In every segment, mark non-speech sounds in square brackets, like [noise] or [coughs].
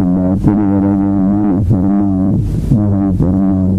ما تدور جمال فرمان ما فرمان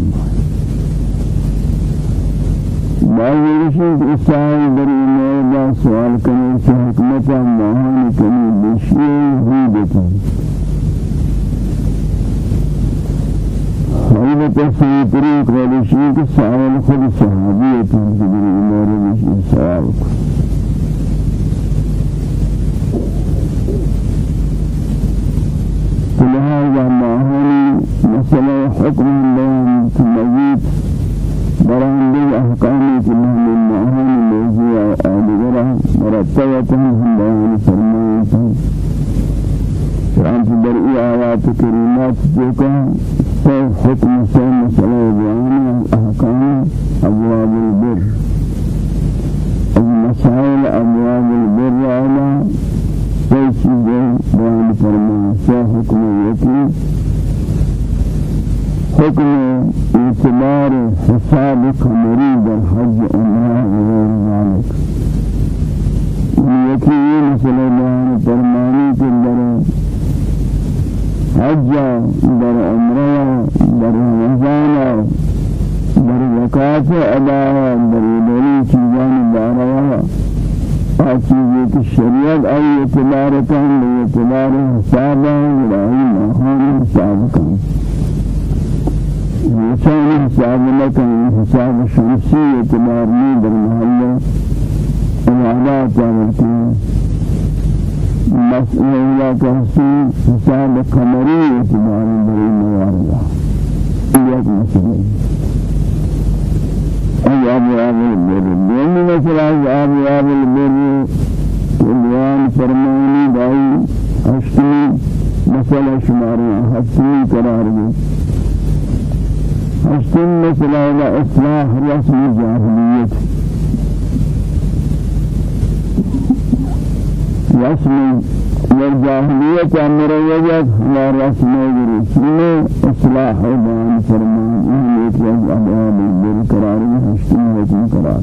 بعضی رشید اسائی در سوال کرنے سے حکمتا ماہانی کنی بشیر ہوئی دیتا حضرت سیدری قرشی کے سوال خود صحابیت ہے در ایمیدہ سوال کرنے لهذا ماهوني مسألة حكم الله مزيد بران دي أحكامي كلهم من ماهوني موضوع آدغرة مرتبة هم بيان فرمائي فأنت برئي آيات كريمات جوكا سو حكم سو مسألة بيان أحكام أبواب البر. المسائل أبواب البر على کوئی چیزیں بیان فرما سو حکم اعتبار حساب قمری در حج عمرہ وغیر ذلك. یہ مسئلہ بیان فرمانی کے در حج در عمرہ در رمضان در زکاة ادا در دلی چیزان بارہ چیزی کہ شریعت ای اعتبار کن اعتبار حساب الہی مہان حساب کن انسان حساب لکن حساب شمسی اعتبار نہیں در محلہ عبادات آورتی مسئلہ کا حساب قمری اعتبار در مواردہ یہ مسئلہ أبواب البر من مثل أبواب البر والوان فرماني داي أشتري مسألة شمارية حسين قرار دي أشتري مسألة إصلاح رسم الجاهلية رسم والجاهلية مروجت لا رسم ورسم إصلاح بان فرمان. إهلية الأبواب البر قرار هشتم وكم قرار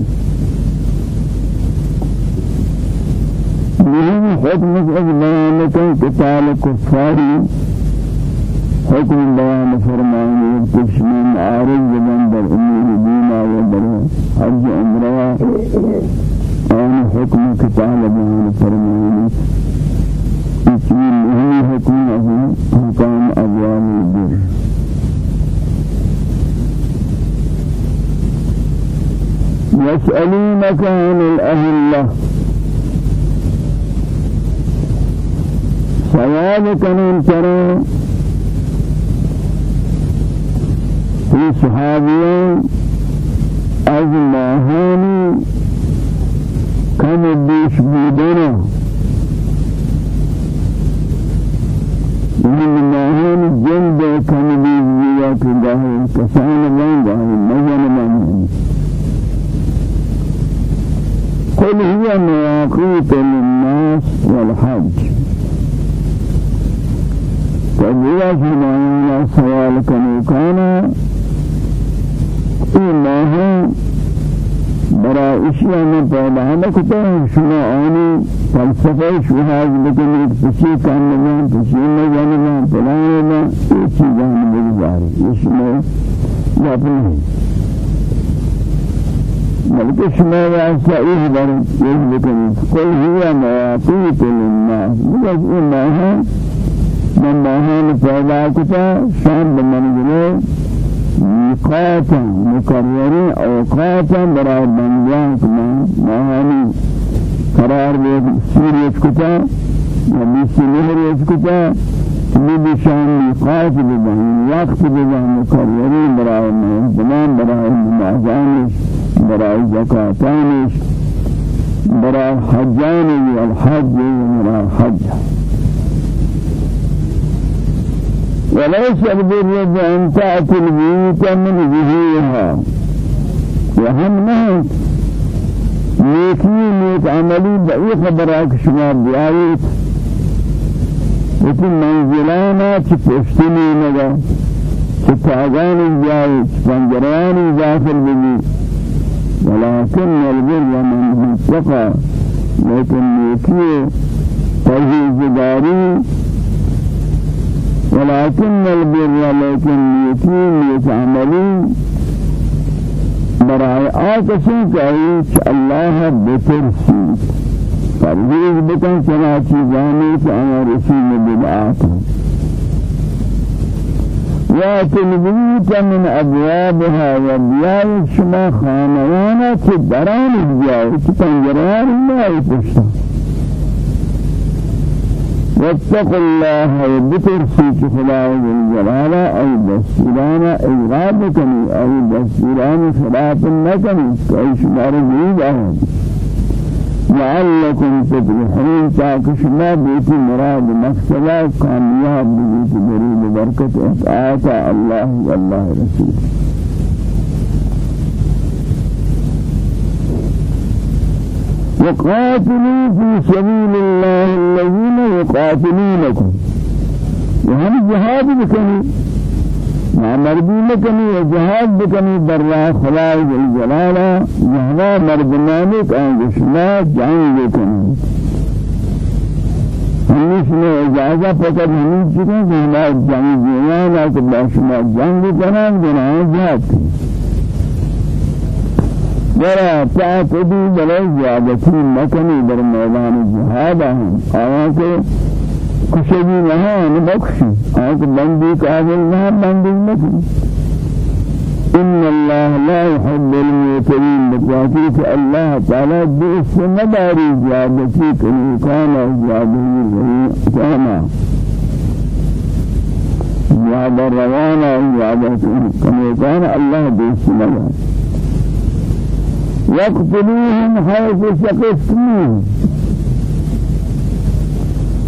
مهم حكم بيان قتال كفاري. حكم بيان فرمان تشمل عارض من در أمور دينا ودر حج عمره آن حكم قتال بيان فرمان اسمه حكمه حكام أبواب البر يسألونك عن الأهلة. سوال كنين ترى في صحابيين از ماهانی كم بیش بودنه من جلد كمدي زيات الله كسان من الله مجن من قل هي مواقيت للناس والحج. فجوا جمعنا سوال كانوا كان إيه برای اشیاء من پیدا نکتا شما آنی فلسفه شوهاز بکنید پسی کام نگان پسی نگان نگان پلان نگان یہ چیزان بگذاری یہ شما گپ نہیں بلکہ شما واسطہ یہ بر یہ بکنید قل هي مواقيت للناس بس ما ہے من ماہان پیدا کتا شام بمنزله ميقاتا مكررين أوقاتا برای بندیان کمان ماهانی قرار بید سوریت کتا و بیسی نهریت کتا بشان ميقات ببهن وقت ببهن مكررين برای زمان برای نمازانش برای زکاتانش برای حجانش والحج برای حج. وليس البر أن تأتي البيوت من ظهورها وهم نیکی نیک عملی بئی خبرات شما بیایید لیکن منزلانا چی تاغانی بیایید چی پنجرانی داخل بگی ولكن البر من اتقى لكن نیکی پرهیزگاری ولكن البر لكن يتيم يتعملي برای آتشیں کہی کہ اللہ بترسی. فرزیز بکن چنا چیزانی کہ أنا رسول بدعات واتي البيوت من أبوابها وبيال شما خانوانا تدران البيال تنجران الله پشتا واتقوا الله بترسيك خلاه الجلال أي بسيران إغرابكني أي بسيران خلاف النكني كأي شمار جيد أهد لعلكم تفلحون تاك شما بيت مراد مقصدا كامياب بيت بريد بركة اطاعة الله والله رسول. وقاتلوا في سبيل الله الذين يقاتلونكم. وهم جهاد بكني. مرضی لکنی و جهاد بکنی برای خدای جلالا جهنا مردمانی کان شما جنگ بکنی ہمیش نے اجازہ فقط ہمیں چکے کہ ہمارا جنگ جیانا کہ باشما جنگ کنن جنان جہاد برا تعتدی بلے زیادتی مکنی در میدان جہاد ہم آیا کہ کشی نها نبخشی آنکه بندی کامل نها بندی نکنی إن الله لا يحب المعتدين بقواتي الله تعالى بإس مداري زيادتي كني كان زيادتي كان زيادة روانا زيادتي كني كان الله بإس مداري يقتلوهم حيث سقفتموهم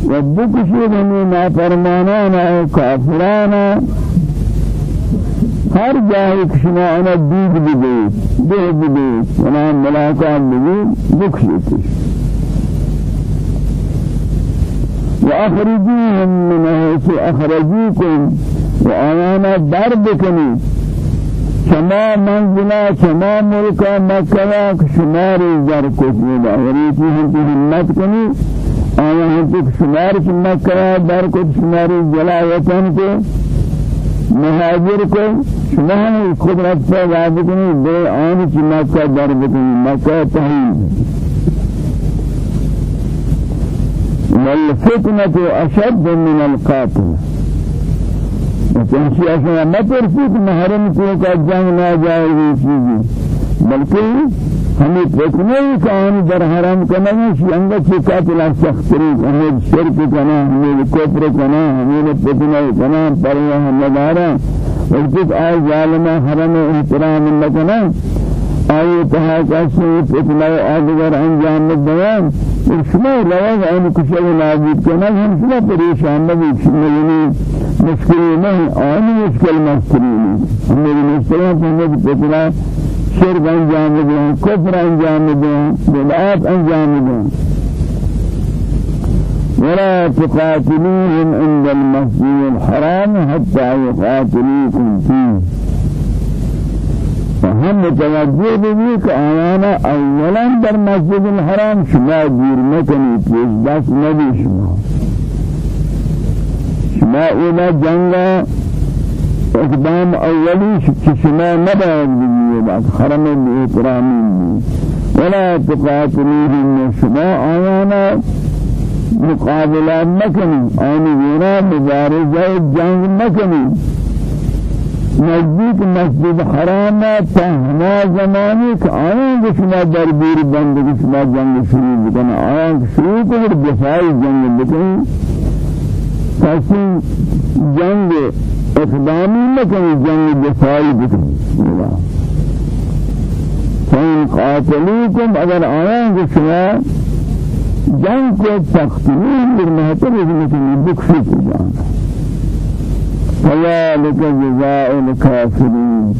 و بکشید ہمیں نافرمانان و کافرانا ہر جاہی کشنا أنا دید بدید دیہ بدید ونا ملاقات بدید بکشید. وأخرجوهم من حيث أخرجوكم درب كني شما منزلا شما ملكا مكة شماري زر كتبه وريتهم في همت كني آیا ہم تو شمار کی مکہ در کو شمار جلایتن کو؟ مہاجر کو؟ شمار قدرت سے یاد کنی بے آن کی مکہ در بکنی مکہ تحیل والفتنة أشد من القاتل. وتنشي أشياء ما ترسيك محرم كوكا جنگ نا جائے چیزی بلکہ ہمیں پتنے کان در حرام کنا شی انگا چی قاتل سختری ہمیں شرک کنا ہمیں کفر کنا ہمیں پتنے کنا پر ہم دارا وقت آئے ظالم حرم احترام نکنا آئے تہا کسی پتنے آدگر انجام دیان شما رواز ان کشل نابود کنا ہم شما پریشان نبی شما یعنی مشکل نہیں آنی مشکل مشکل نہیں ہمیں مشکل ہمیں پتنے شرک انجام دیں کفر انجام دیں بدعات انجام دیں ولا تقاتلوهم عند المسجد الحرام حتى يقاتلوكم فيه. فهم متوجه بھی کہ آیانا اولا در مسجد الحرام شما گیر مکنی پیش دست نبی شما. شما اولا جنگا اقدام اولی شما نباید بگیه بعد حرم باحترامی ولا تقاتلوهم شما آیانا مقابلہ مکنی آنی وینا مبارزہ جنگ مکنی نزدیک مسجد حرام تا ہما زمانی کہ آیان کہ شما دربیر بند کہ شما جنگ شروع بکن آیان کہ شروع کو دفاعی جنگ بکن کسی جنگ اقدامی نکنی جنگ دفاعی بکنی فإن قاتلوكم اگر آیان کہ شما جنگ کو تختمین برمحتر ازمکنی بکشی کی جانا فذلك جزاء الكافرين.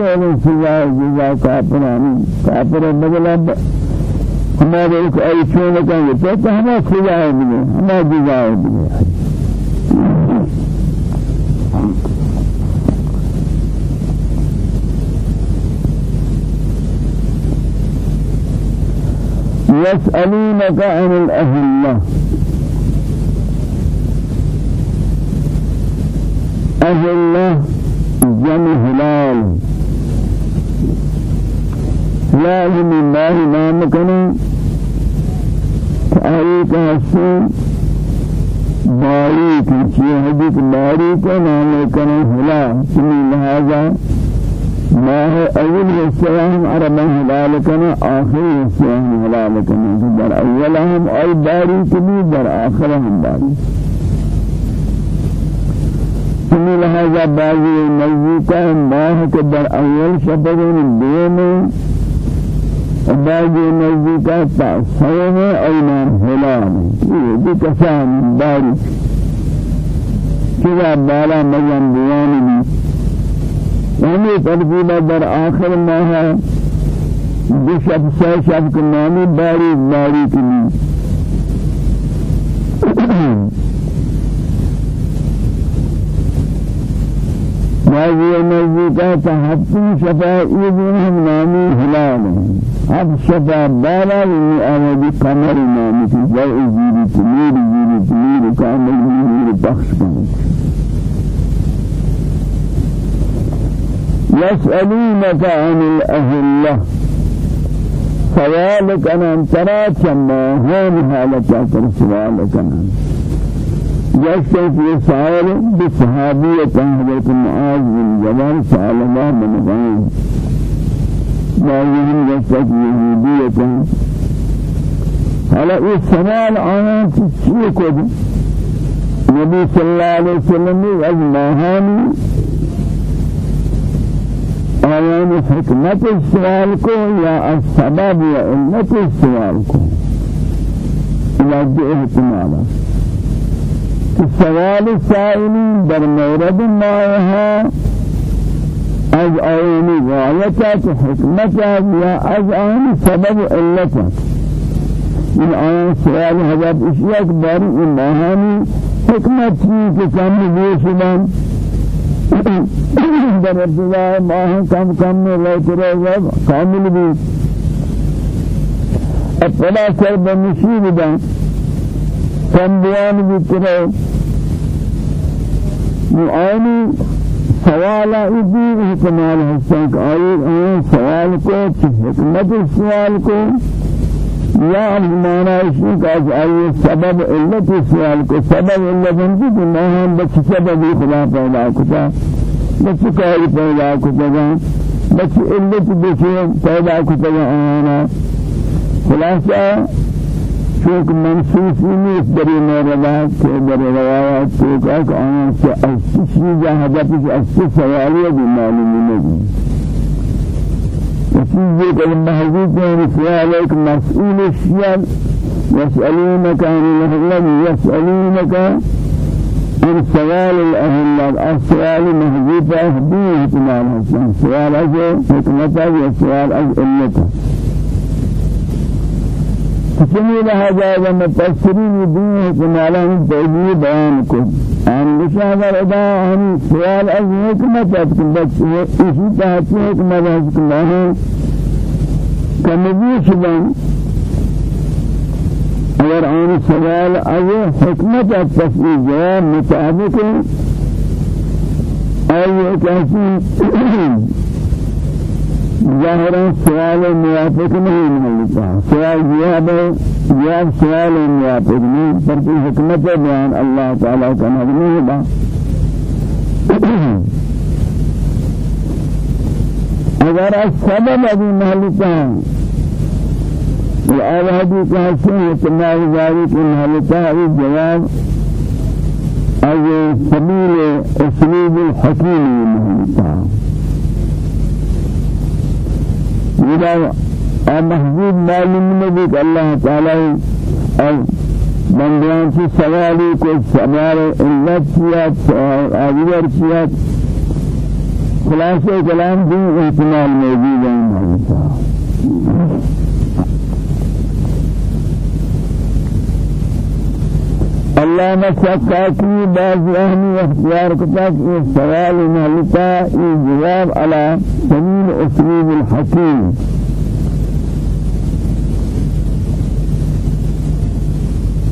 ہے سزا جزاء کافرانی کافر بدلا ہمارے ایک ایسے نہ کہیں تو ہمیں سزا ہے ہمیں جزاء ہے يسألونك عن الأهلة. أهل جمع هلال. من الله نام كنا تأريك حسين باریک چیه حدیث باریک نام كنا هلال. سمی لہذا ماه أول السلام عربا هلال كنا آخر السلام هلال كنا در أولهم أي باریک بھی در آخرهم باریک سمی لہذا بعضی نزدیکہ ماہ کے در اول شبہ دوم بعضی نزدیکہ تأثیر ایمان هلال یہ بھی کسان بارش کذا بالا مجن بیانی بھی۔ ہمیں ترتیبہ در آخر ماہ دو شب سے شب کے نامی باریک باریک بھی بعضی نزدیکات هفتم شفاعی هم نامی هلال هفت شفاع بالا لنی آمدی قمر نامی کی جای زیری تمیر زیری تمیر کامل زیری بخش کنید يسألونك عن الأهلة سوالك أنا انترى كما هم حالك أنا جیسے کہ سائل بصحابیت حضرت معاذ بن الله من غير بعضهم جیسے کہ یہودیت حالا اس سوال چیئے کو نبی صلی اللہ علیہ وسلم ماہانی آیان حکمت السوال کو یا السبب یا علت السوال کو احتمالا سوال السائلين در مورد ماها از آینی غایت حکمت یا از آینی سبب علت این آیان سوال حضرت اشیاء باری این ماهانی حکمت چیز که کم بیشدن [coughs] در ابتداء ماہ کم کم میں لیتے رہے کامل بھی اپنا سر بنشی بدن کم بیان بھی کرے معانی سوال ایدی احتمال حسن کہ آئی سوال کو حکمت سوال کو یا مانا اسی کا سبب علت سوال کو سبب علت ہم کی گناہاں بچ سبب خدا پیدا کتا بچ کاری پیدا کتا بچ علت بچ پیدا کتا آنا خلاصہ چونکہ منصوصی نیست. در این روایات که در روایات تو که آن سے اصلی چیز هدفش اصلی سوالیه بھی معلوم نہیں چیزی که محضوب ہے سوال ایک مسئول الشیال يسألونك عن الأهلام يسألونك عن سوال الأهلام السؤال محذوب احتمال حسن سوال أجل حكمته وسؤال أجل علته کسی لہذا و مفسرین دین کمالان توجیہ بیان کو آن مشاہدہ ادا ہم سوال از حکمت اتکن بس اسی تحتی حکمت از کمانے کمزی شدن اگر آن سوال از حکمت تصویر جواب مطابق آئیے کہتی ظاهرا سوال موافق نہیں ملتا۔ سوال جواب جواب سوال موافق نہیں۔ پر کوئی حکمت بیان اللہ تعالی کا نظم ہے اگر سبب ابھی ملتا والآوادی کا حسن اتماع ذلك ملتا ہے جواب از سبیل اسلوب الحکیم ملتا إذا محبوب معلوم نبي الله تعالى اور بندیان سے سوالی کو سوال علت کیات آدھگر کیات خلاصہ کلام بھی احتمال موجود. ہے اللہ نے شکا کی بعض اہمی اختیار کتا یہ سوال محلتا یہ جواب على سبیل اسلوب الحکیم۔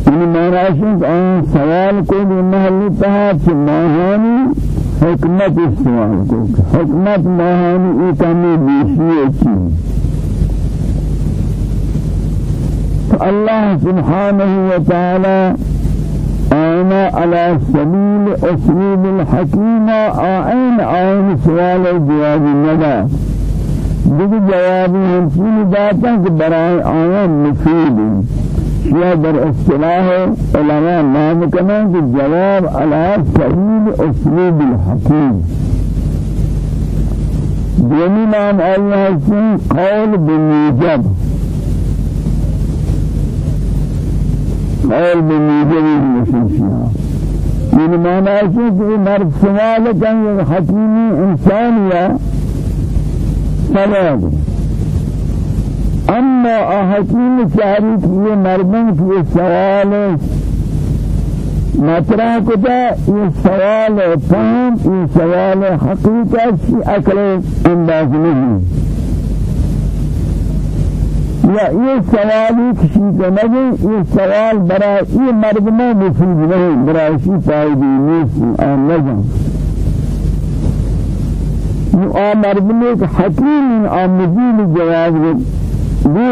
یعنی کہ سوال کو بھی ہے کہ ماہانی حکمت سوال کو حکمت ماہانی ایتامی بیشی چی الله سبحانه وتعالى أنا على سبيل أسلوب الحكيم آئين آئين سوال الجواب الندى دیگر جوابی ہمچین داتا کہ برائے آیا مفید. شیعہ در اصطلاح علماء نام کنا کہ جواب على سبیل اسلوب الحکیم. دومی نام آیا ہمچین قول بموجب قول بموجب المشنشیہ یعنی معنی ہے کہ مرد سوال کن حکیمی إنسان یا سوال أما حکیم چاری کی مردم کی سوال مطرح کتا یہ سوال فهم یہ سوال حقیقت اکل انداز نہیں یا یہ سوالی کسی کو نگے یہ سوال برای یہ مردمہ مفید نہیں برای اسی فائدی نیست آن نجم آ مردمی که حکیم آمدین جواب دو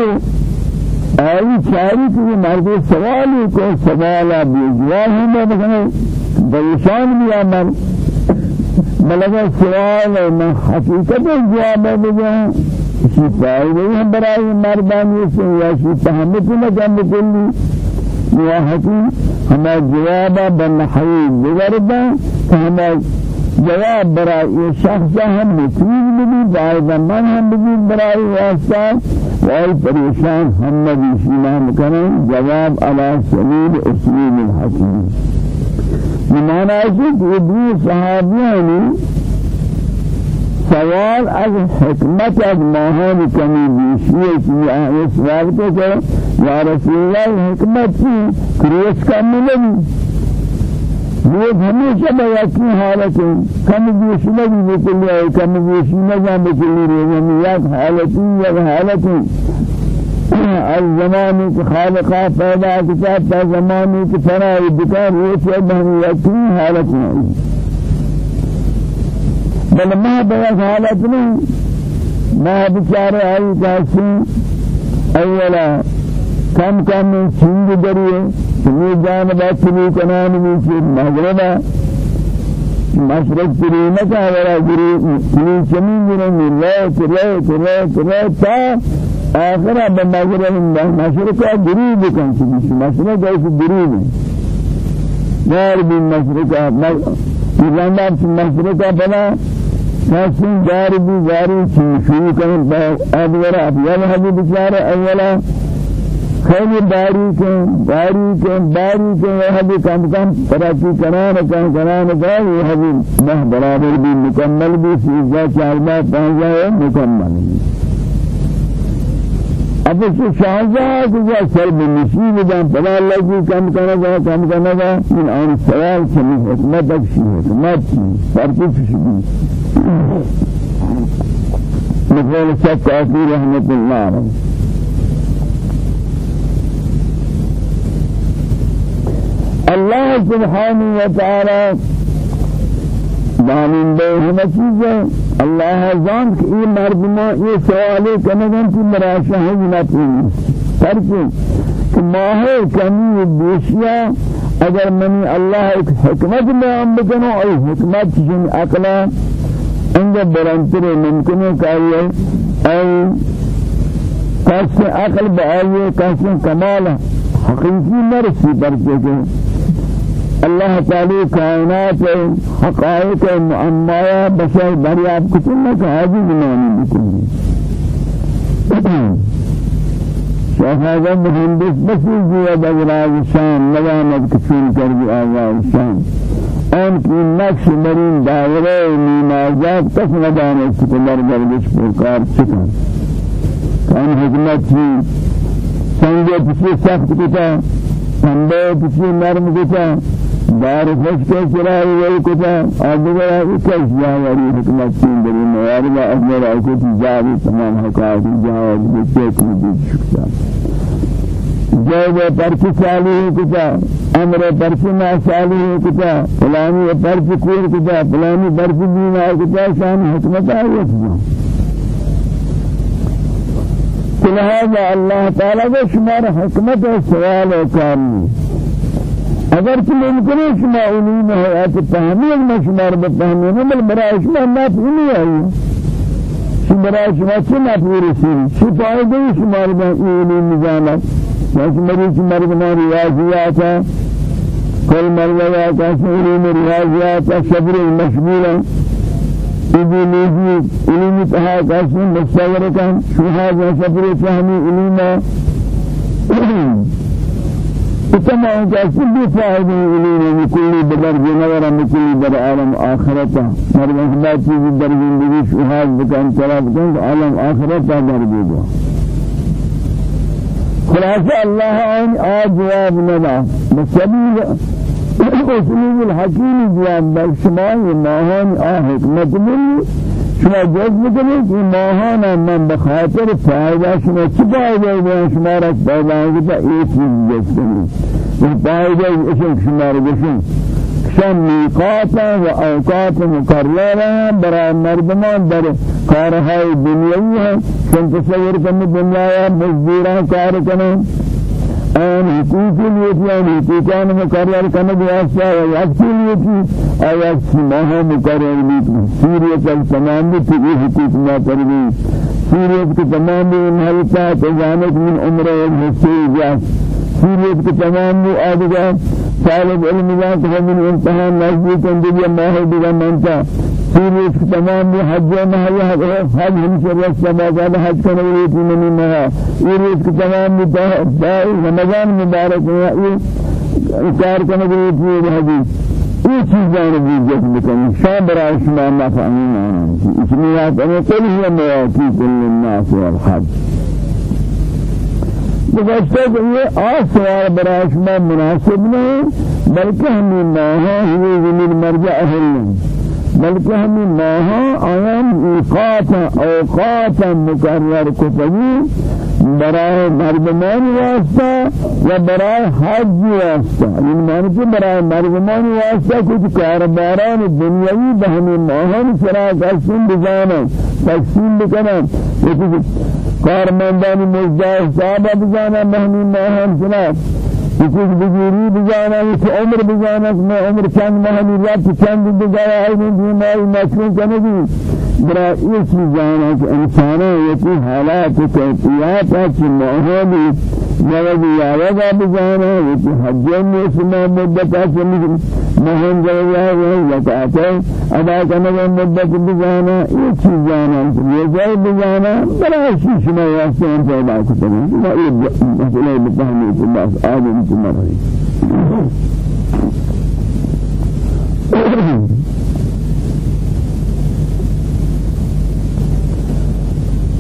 آئی چاری کہ مرد سوالی کو سوالا بھی جواب ہوں بکنے پریشان بھی آمر بلغا سوال میں حقیقت جواب دے اسی فائدہ ہم برای مردانی سے یا اسی تحمت نہ جنب کلی حکیم. ہمیں جوابا بنحوی بگردہ کہ ہمیں جواب برای شخص هم مفید بھی باید من هم بھی برای واسطہ وای پریشان هم نبی شیمان کریں جواب على سبیل اسلوب الحکیم بمعنى ہے کہ دو صحابیانی سوال از حکمت از ماهان کمی بیشیه کی اس وقت کہ یا رسول الله حکمت کی کریس کمی نہیں لوگ ہمیشہ بیاکی حالت کم بیش نگی بکلی ہے کم بیش نگا بکلی رہی ہمیات حالتی یا حالتی. از زمانی کے خالقہ پیدا کتاب تا زمانی کے فرائی بکار یہ شب ہمیاتی حالت نہیں بل ما بیاک حالت نہیں ما بچارے آئی کاسی أولا کم کم چنگ دریئے سمی جانبا سمی کنان میچی مغربا مشرق تری نکا ورا گری. سمی چمی گرن ریت ریت ریت ریت تا آخرا بمغرب مشرقا گری بکن چمی مشرق ایسی گری بکن دار بین مشرقا ایران مشرقا بنا. ناسین دار بھی داری شروع کریں ادوار اب یہ حدیث بیچارہ اولا خیلی باریکیں باریکیں باریکیں یہ بھی کم کم تراکی کنان کن کنان کن مہ برابر بھی مکمل بھی سیزہ چاربہ پانزہ ہے مکمل اب اس شاہزہ کہ یہ سلب نشیب جان پدا اللہ کی کم کرنا گا کم کرنا گا من آن سوال چمی حکمت اکشی حکمت چی فرقی چشبی مقبول سب کافی رحمت اللہ رحمت الله سبحانه وتعالى دانين به ہم چیزیں اللہ جان کہ یہ مردما یہ سوال کنگن کی مراشہ ہے نہ پوری پرچہ کہ ماہ کمی بیشیا اگر منی اللہ ایک حکمت ہم بکنو اور حکمت جن عقلا انجا برانتر ممکن ہے کہ یہ کس عقل بآئیے کس کمال حقیقی نرسی پرچہ کہ الله تعالى كائنات حقائق معمايا بشر دریاب کچھ نہ کہا جی زمانی بکنی شیخ اعظم مهندس بسی جیا بغراز شام نوامد کچون کر بھی آواز شام آن کی نقش مرین دائرہ نیمازات کس ندانے سکندر گردش پرکار چکن کان حکمت چی سنگے پسی سخت کتا سنبے پسی نرم کتا۔ دار خوش کے چرائی وہی کتا آدھگرہ اکش جاوری حکمت چین دری موارد اجمر آکو تجاری تمام حقائق جاوری بچے کنی دیت شکتا۔ جاید پرچ صالح کتا أمر پرچ ما صالح کتا فلانی پرچ کور کتا فلانی پرچ دینا کتا شان حکمت آیت لہذا اللہ تعالی کو شمار حکمت سوال و کارنی اگر کہ ممکن ہے شما علوم حیات فهمی میں شمار بفهمی نمال برای شما نافعی ہے شما برای شما چه نافعی رسید؟ چه فائده شمار با علوم نظامت جیسے مریض مرگنا ریاضیات کل مرگنا علوم ریاضیات شبر المشمولة إبليسي علم تها قسم مستغر كان شو هذا شبر فهمي علم تمام قسم بفائدة علم بكل بدر جنورا بكل بدر عالم آخرته. مرد ما چیز در زندگی شو هذا كان طلب كان عالم آخرته در بيده خلاصة الله عن آجواب ندا. بسبيل اسلوب الحكيم جواب بل شما ماهان آه حكمت من شما جذب کنید که ماهان من بخاطر فایده شما چی فایده بیان شما را پیدا کنید این چیز جذب کنید این فایده اشن شما را بشن شان میقاتا و اوقات مکرره برای مردمان در کارهای دنیایی ہے چون تصور کنید دنیا مزدوران کار کنند. آن حقوقی لیتیان حقوقان مقرر کنه بیاستا و یکی لیتی آیا سماها مقرر لیتی سوریت التمام بھی تیئی حقوق ما تربی سوریت تمام بھی انہلتا تجانت من عمر الحسی جاس سوریت کے تمام بھی آدھگا طالب علم ذات من امتحان نزدیک اندگی ماہ دیگا منتا سوريس تمام حج ما حج هم شرس ما قال حج كان يريد مني ما يريد تمام داء رمضان مبارك يا کار کرنے کے لیے حدیث یہ چیزیں بھی جس بکن شام برای شما ما فهمنا اسمیات أنا كل هي مواقيت للناس والحج بگشتے کہ یہ آسوار برای شما مناسب نہیں بلکہ ہمیں ماہا ہوئے زمین مرجع اہل نہیں بلکہ ہمیں ماہا آیام اوقات اوقات مقرر کتگی برای مردمان واسطہ و برای حج واسطہ یعنی معنی کہ برای مردمان واسطہ کچھ کارباران دنیاوی بہمی ماہان سرا قسم بجانا تقسیم بکنا کارمندانی مجدہ حسابہ بجانا بہمی ماہان سرا کچھ بجوری بجانا کچھ عمر بجانا میں عمر چند مہنی رات چند بجایا ہے میں بیماری مشکل کرنے کی برا یہ چیز جانا کہ انسانوں یہ حالات کیفیات ہے کہ ماحولی جواب یاوگا بجانا یہ حجین میں سما مدت ہے مہن جواب ہے زکات ادا کرنے کا مدت بجانا یہ چیز جانا یہ جائے بجانا برا شیش میں واسطے پیدا ہیں یہ مسئلہ بفهمه الله آدم تمري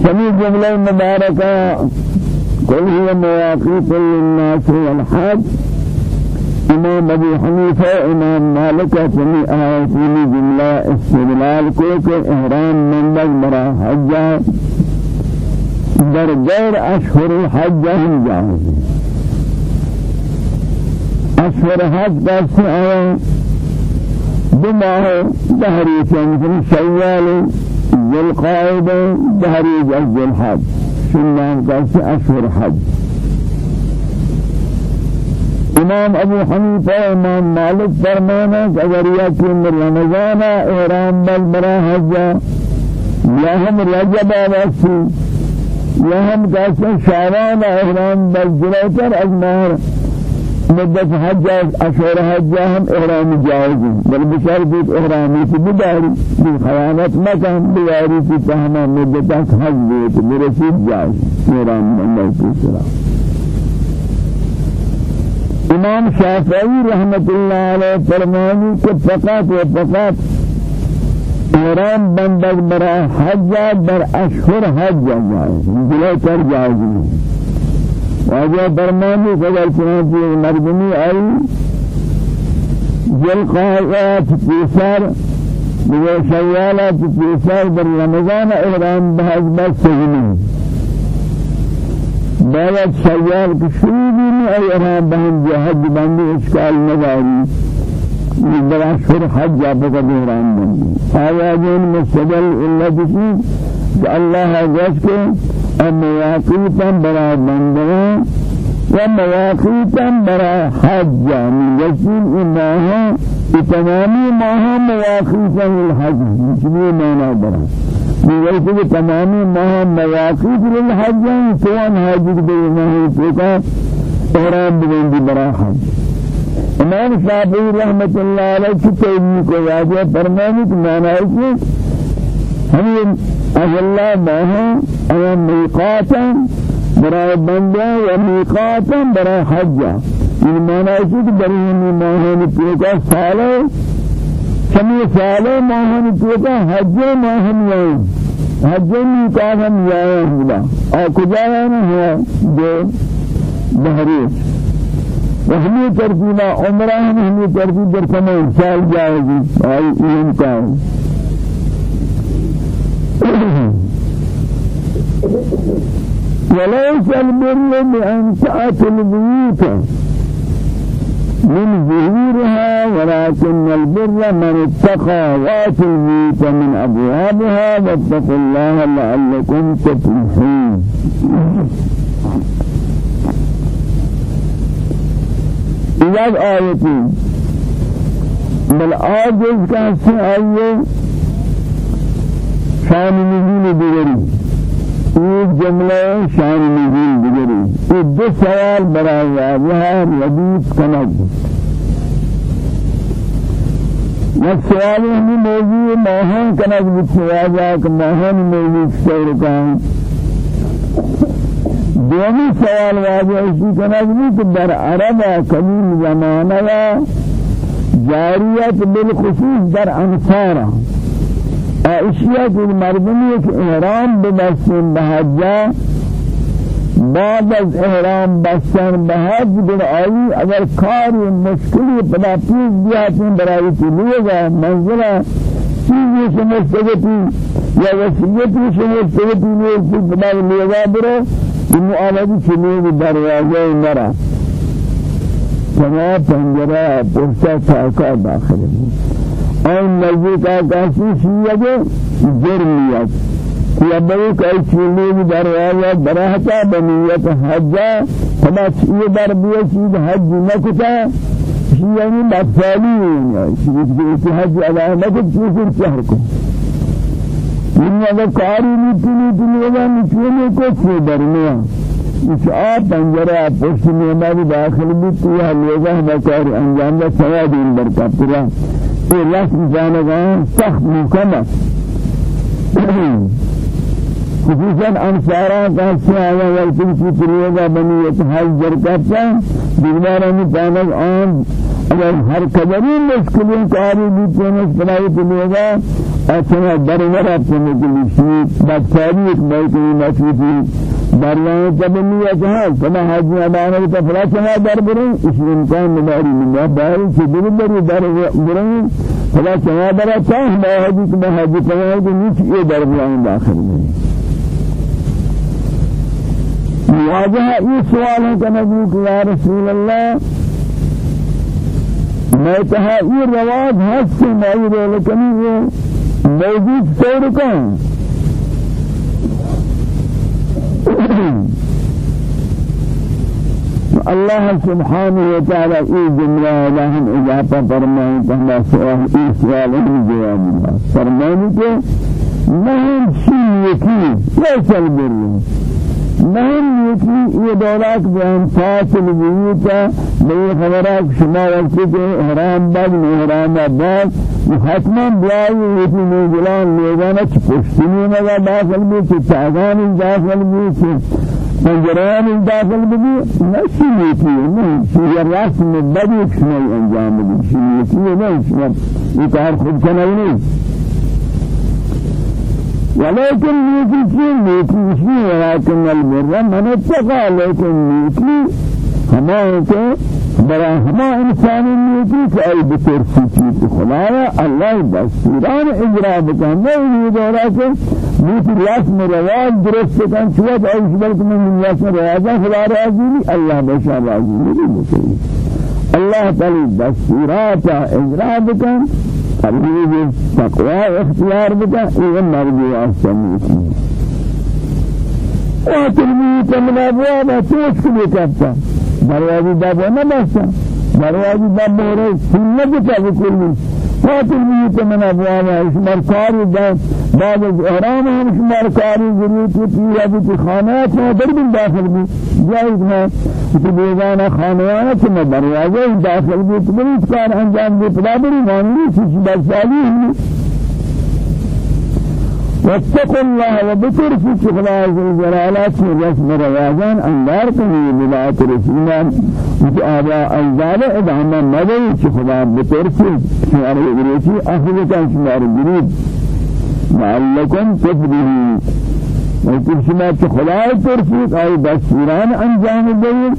سمي جملة مباركة قل هي مواقيت للناس والحج. إمام ابو حنیفہ إمام مالک سمی آیتینی جملہ استدلال کو کہ إحرام منبغ مرا حج در أشهر حج ہم جائز أشهر حج بس آیا دو ماه دهری چند شوال ذی القاعده دهری ذی الحج شنان کسی أشهر حج. إمام أبو حنیفہ امام مالک فرمانا کہ اگر یکی من رمضان إحرام بل برا حج. یا رجب آواسی یا ہم کسی شعبان إحرام بل جلوتر از مدت حج اشهر حج هم إحرام جائز بل بشر بیت احرامی کی بداری بھی خیانت مکان بیاری کی تہنا مدت حج بیت برسید جائز إحرام اللہ کی إمام شافعی رحمت اللہ علیہ فرمانی کہ فقط و فقط إحرام بندگ برا حج در اشهر حج جائز جلو تر جائز واجہ برمانی قدر چنانچہ مردمی آئی جل قائعات پیسر بگو شوالات پیسر در رمضان احرام بحج بس سجنی باید شیال کشیدی نه ایرها بهم جهد بندی اشکال نداری. برا شر حج بکر دوران بندی. آیا جن مستدل اللہ کسی کہ اللہ جس کے مواقیتا برا بندگان ومواقيتا برا حج. يعني يسين إماها تمامي ماها مواقيتا للحج. جميع مانا برا؟ يسين تمامي ماها مواقيت للحج. يعني سوان حج بينه توقع إحرام بين برا حج. إمام شافعی رحمت اللہ علیہ کی تیمی کو ہے کہ ہمیں اجلا ماها ایا میقاتا برای بندہ و میقاتا برای حجہ این معنی ہے کہ بری ماہانی پیکا سالے سمی سالے ماہانی پیکا حج ماہانی آئیں حج میقات ہم جائیں ہوا اور کجا آنا ہوا جو بحریت وهمي ترتيبا عمره همي ترتيب در كمان سال جائزي اي امكان [coughs] وليس البر بأن تأتي البيوت من ظهورها ولكن البر من اتقى واتي البيوت من أبوابها واتقوا الله لعلكم تفلحون. إذا آيتي بل آجز سے آئیے شان نزول دیگری. ایک جملہ شان نزول دیگری. یہ دو سوال برای واضح ردیف کنگ یک سوال ہمیں موضوع ماہان کنگ بچواجا کہ ماہان موضوع سور کان دومی سوال واضح اسی کنگ بھی کہ در عرب قدیم زمانہ جاریت بالخصوص در انصارہ اشیاء کی مردمی کہ احرام ببستن بحجہ بعد از احرام بستن بحج در آئی اگر کاری مشکلی پدا پیش بیاتیں برائی چلیے گا منزلہ چیزی سمجھتگتی یا وسیعتی سمجھتگتی لیے پدا لیے گا برو بمعالجی چلیے گا دروازے مرا کما پنجرہ پرسہ چاکا داخل ہے اور نزدیک آکاسی شیعہ جرمیت یا بڑی کئی چیلی بھی دروازہ براہتا بنیت حجا فما چیئے در بیا چیز حج نکتا شیعہ مطفالی ہے شیعہ حج علامت چیزر چہر کو دنیا کا کاری نیتنی دنیا کا نیتنی کو چی درمیا اس آپ پنجرہ پشت میں ہماری داخل بھی یہ لیگا ہمیں کار انجام دا سواد ان برکا پورا یہ رسم جانگان سخت مکمل خصوصا انصاران کا سیاہ والکل کی تریگا بنی اتحال جرکتا دیوارانی پانک آن اگر ہر قدری مشکلیں کاری بھی تینس بنائی تریگا اچھنا درورہ پنے کے لیے بدکاری ایک بیتی نفیتی دریائے تبنیت ہے کما حاجی ادانا کی تفلا چنا در بریں۔ اس امکان مداری من داری سے دل بری در بریں۔ فلا چنا برا چاہ حاجی کما حاجی کما ہے نیچ یہ در برائیں داخل میں یہ سوال ہے کہ نبی کہ یا رسول اللہ میں کہا یہ رواج حد سے مائر ہے لیکن یہ موجود سور کن الله سبحانه وتعالى اي جملة لهم اجابة فرمائے کہ سؤال اي سؤال ہم جواب دیا فرمائے کہ نہیں شیئے ليس البر نہیں یکی یہ دولات بیان فاصل بیوتا بئی خبرات شما وقتی کہ احرام بعد احرام بعد حتما بیائی یکی نیجلان لیگانا چی پشتنی مگا داخل بھی چی چاگان داخل بھی چی پنجران داخل بھی نشی نیتی نہیں شیئر رسم بدی شمائی انجام بھی شی نیتی نہیں شما یہ کار خود کنائی نہیں ولكن نيكي نيكي شيء ولكن البر من اتقى لكن ہمارے کے برا ہما انسان نیتی کہ ای بترسی چیز خدایا اللہ بسیران اجرا بکن نہیں دورا کہ بیت رسم رواج درست کن چوت ایش بلک من رسم رواجا راضی نہیں اللہ بشار راضی نہیں بکنی اللہ تعالی دستورات قبلی تقوی اختیار بکن یہ مرضی آسانی واتلميت من أبواب توش كل كبتا دروازي باب وما بسا دروازي باب موري سنة بكا بكل واتلميت من أبواب اسمار كاري بعد هم اسمار كاري ضرورت في هذه خانات ما درب داخل بي جائز ما. تبيغانا خانوانا ثم دروازي داخل بي تبريد كار انجام بي پلابري مانلي سيش بسالي واتقوا الله وبترفوا شغلا الجلالات من رسم روازان أنوار كني بلا ترسينا وآباء الزالة إدعما مدعي شغلا بترفوا شعر إبريسي أخذة شمار جريد لعلكم تفرحون وكل شما شغلا ترفوا أي بسيران أنجام دين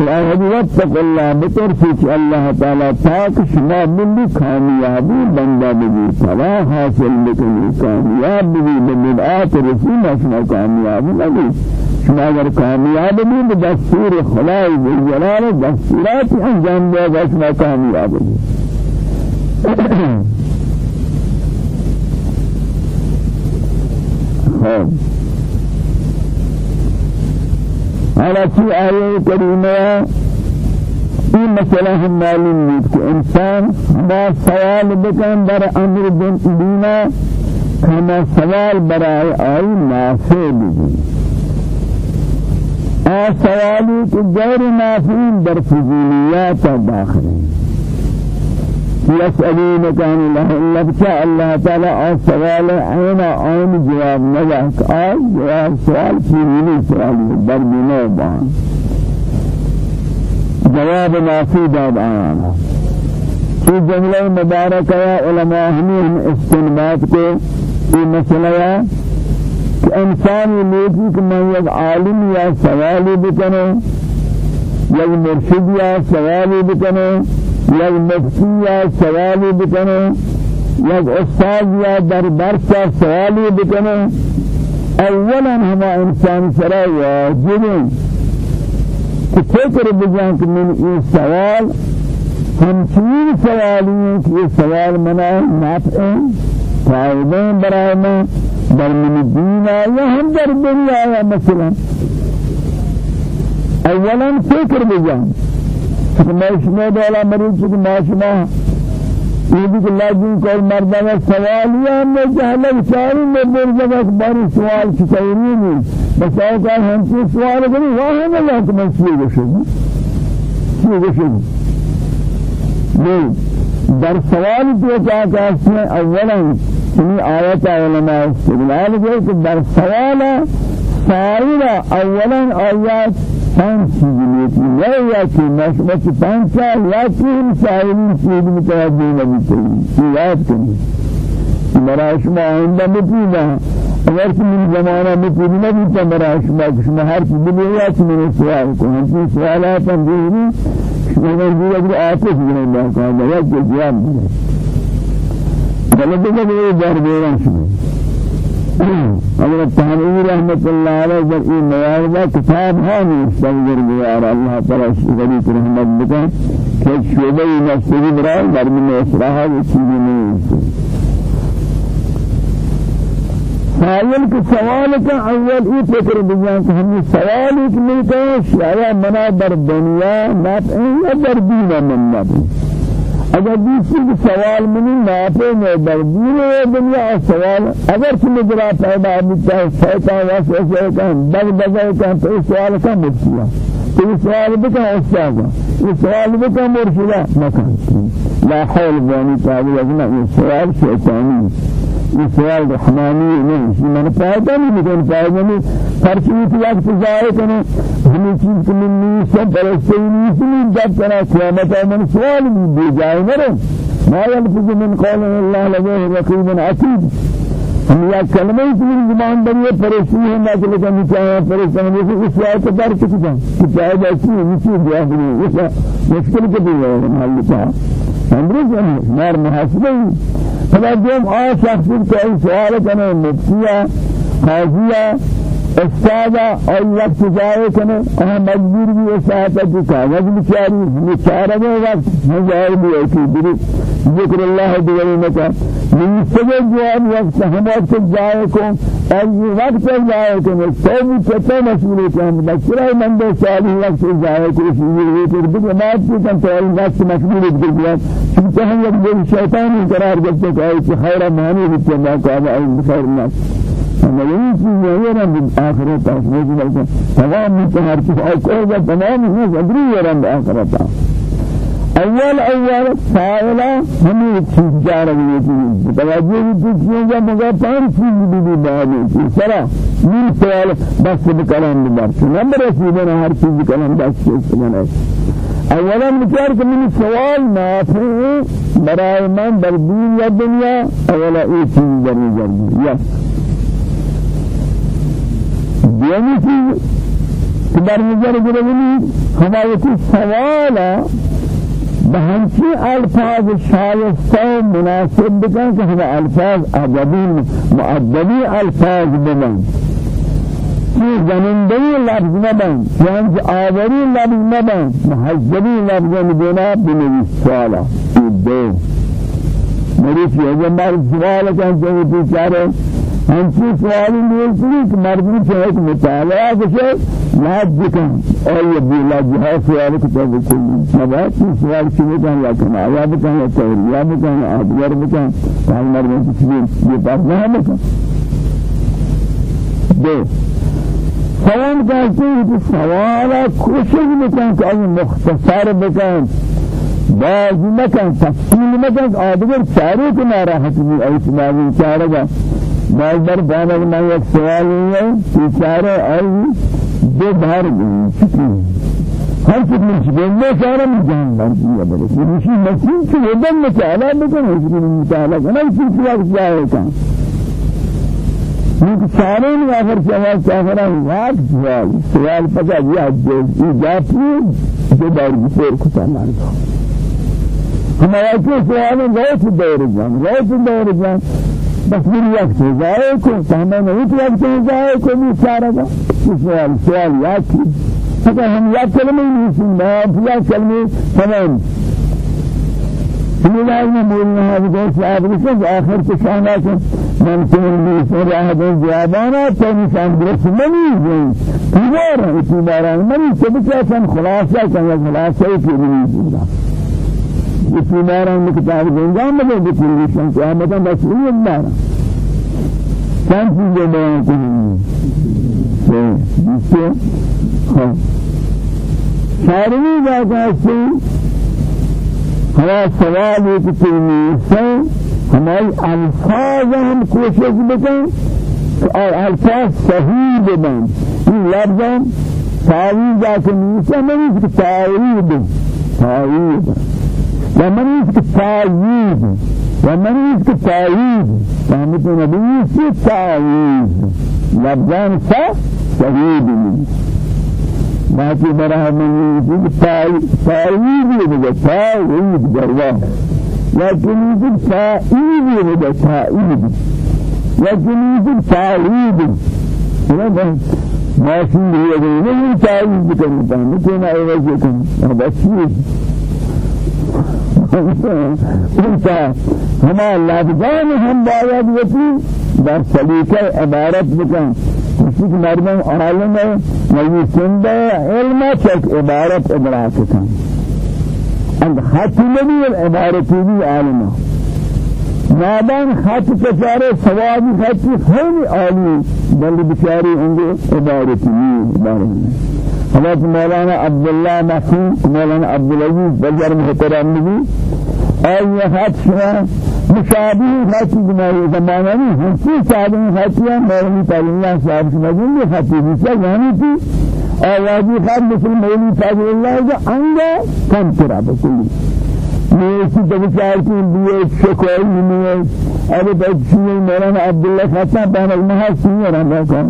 الآن واتق الله بترفيك الله تعالى پاک شما بلی کامیابی بندہ بلی فلا حاصل بکنی کامیاب بلی بمدعات رسول شما کامیابی لگی شما اگر کامیاب بلی بدستور خلای بجلال دستورات انجام دے گا شما کامیاب بلی [coughs] خوب في آية كريمة. في مسألة هم معلوم کہ انسان ما سوال بکن در أمر دینا كما سوال برای آئی نافع بگی آ سوالی کہ غیر نافعین در فضولیات داخل ہیں۔ يسألونك عن الله بشاء الله تعالى السؤال عين عين جواب؟ نجاك آه جواب سؤال في مني سؤال درب نوبان جواب في داد آيانا في جملة مباركة يا علماء هم استنباط کو في مسئلہ کہ انسان نیکی کہ عالم یا سوالی بکنے یک مرشد یا سوالی بکنے یک مفتی یا سوالی بکنه یک استاد یا در درس سوالی بکنه. اولا ہما انسان سرا واجب کہ فکر بجان کہ من یہ سوال ہمچین سوالی کہ یہ سوال منا نافع فائدہ برای میں در من دین یا ہم در دنیا یا مثلا. اولا فکر بجان ما شما دولا مریض کہ ما شما یہ بھی لازم کوئی مردہ کا سوال یا ہم نے جہل بیچاری میں جگہ بڑی سوال کی تیری نہیں بس اوقات ہم سے سوال کریں وہ ہم اللہ کو مسئلہ گشن یہ گشن نہیں در سوال تو کہتے ہیں اولا سنی آیت علماء استدلال کہ در سوال سائل اولا آیات پنج چیزی نیتی یا یا کی مشبت پنج سال یا کی ہم سائلین چیز متوجہ نبی چاہیے یاد کنی مرا شما آئندہ بپیدا اگر کہ من زمانہ بپیدا نبی تا مرا شما شما ہر چیز بلی یا کی میں سوال کو ہم کی سوالات ہم دیوری شما مرضی اگر آتش جنہیں اللہ کہا یا کہ جواب دے بلد کہ در دیوان شما حضرت تحریر رحمت اللہ علیہ در این موارد کتاب ہانی استغفر بیار اللہ تعالی غریب رحمت بکا کہ شعبہ نفسی برای در من اصلاحہ یہ چیزیں نہیں سائل کے سوال کا اول یہ فکر بیان کہ ہم سوال ایک ملتا ہے شاید منا در دنیا یا در دین من نفع؟ اگر دوسری سوال منی نافع میں دردین ہے دنیا سوال اگر تم جرا پیدا ہوتا ہے شیطان واسوسہ کا دگ دگا کا تو سوال کا مرشدہ۔ تو سوال بکا استاد یہ سوال بکا مرشدہ۔ مکان لا حول ولا قوة الا یہ سوال شیطانی۔ یہ سوال رحمانی نہیں۔ اسی میں فائدہ نہیں لیکن فائدہ نہیں۔ پرچی کی وقت ضائع کرنے ہمیں چیز سب برستے نہیں سنی جب کرا قیامت من سوال بھی دی جائے مرے ما يلفظ من قول الله لديه رقيب عتيد ہم یا کلمہ کی زبان بنی پریشانی ہے نہ کہ لیکن چاہے پریشانی ہے اس وقت در کے جان کہ چاہے جیسی نیچے دیا ہے اس مشکل کے بھی ہے معلوم ہے ہم مار محاسبہ فلا جم آ شخص کو سوال کرنے مفتیہ قاضیہ استادا اور وقت جائے کنے اور مجبور بھی استادا کی کاغذ بچاری بیچارہ میں وقت. مجائے بھی کہ دری ذکر اللہ دیوری مکا من سبب جواب وقت. ہم وقت جائے کو اور یہ وقت جائے کنے تو بھی کتے مسئولے کہ ہم بچرہ مندے سالی وقت جائے کو اس لیے کہ دیکھ بات کی کن؟ تو وقت مسئولے کر دیا چونکہ ہم یک شیطانی قرار دیتے کہ خیر مانی بھی کو اب خیر الناس عملی چیز رہا بالآخرت آخرت بلکہ تمام متحر چیز اور تمام ہے صدری یہ رہا آخرت اول اول سائلہ ہمیں چیز جا رہی ہے توجہ بھی چیزیں جا مگر پانچ چیز بھی بھی بہنے کی سرا من سوال بس بکلام ببار نمبر رسیدنا ہر چیز کلام بس بکلام اولا مكار من سوال نافع برای من در دین یا دنیا اولا ای چیز در نظر یا دومی چیز که در نظر گرونی ہماری سوالا بہنچی الفاظ شایستہ و مناسب بکن کہ ہمیں الفاظ ادبی معدبی الفاظ بمن کی زنندگی لفظ نبن. یعنی آوری لفظ نبن. محجبی لفظ نبنا بنوی سوالا. دو. مریض یہ جمع سوال کہتے ہیں بیچارے ہنچی سوالی نیل کری کہ مردمی چاہے کہ مطالعہ کشے لاد بکن اور یہ بیلا جہاں سوال کتا بکلی نبات کی سوال چنے کن یا کنایا بکن یا توریا بکن یا آدگر بکن تاہل مردمی کسی یہ پاس نہ بکن دو سوال کہتے ہیں کہ سوالا کوشش بکن کہ آئی مختصر بکن باز مکن تفصیل مکن آدگر چارے کو ناراحت بھی ایسی بازی چارے گا بعض بار بعد میں ایک سوال ہے کہ چارے آئی دو بار ہر کتنی چیزیں میں سارا میں جان بار کیا بڑے۔ یہ مسیح سے ودن میں چالا بکن اس کی مطالعہ کرنا اسی سوال کیا ہے کہاں؟ یہ سارے نے آخر سوال کیا کرا واق سوال۔ سوال پتا دیا جو جاپی جو دار بسور کتا مار دو ہمارا کے سوال غیث دور جان غیث دور جان۔ بس میری وقت ضائع کو فهمنا نہیں کہ وقت ضائع کو بھی سوال سوال یاد کی اگر ہم یاد کلمہ نہیں یا کلمہ تمام. ہمیں لازم مولانا حافظ صاحب رسول آخر کے شانا کہ من کن بھی سر احد جوابانا تو نشان درست منی گئی تیوار ہے تیواران منی سب کیا سن خلاصہ کن خلاصہ کی بھی اسی بارہ میں کتاب انجام دے بکلی شان قیامت بس یہ بارہ کون چیزیں بیان کریں سے جسے ہاں چارمی جاتا سے ہمارا سوال کہ تیمی سے ہماری الفاظ ہم کوشش بکیں اور الفاظ صحیح ببن یہ لفظ تعویض آکے نیسا نہیں کہ تعویض تعویض. ومن التعييد ومن التعييد فهمت في التعييد لفظان صح شهيد باقي براه من التعييد يبقى تعييد جواب. لكن يجب تعييد تعييد لكن يجب تعييد ماشي هي غير تعييد كان مثلا أيوه كان هذا شيء انتا ہما لفظان ہم باید یکی در سلیقہ عبارت بکن کسی کہ مردم عالم سندہ علم چک عبارت ادراک کن اند نبی عبارتی بھی عالم نادان خط کچارے سوابی خط خیلی عالی بل بچاری ہوں عبارتی نہیں عبارت حضرت مولانا عبداللہ محفوظ مولانا عبدالعزیز بجر محترم نبی یہ خط شما مشابه خطی جمعی زمانہ نہیں ہنسی صاحبین خطیہ مولانا تعلیمیہ صاحب سمجھیں گے خطی بیسا یعنی تھی اور واجی خط مثل فاضل اللہ جو انگا کم کرا بکلی میں اسی دبچار کی دیئے شکوئی نہیں ہے اور بچی مولانا عبداللہ خطہ بہن المحا سینئر ہم رہا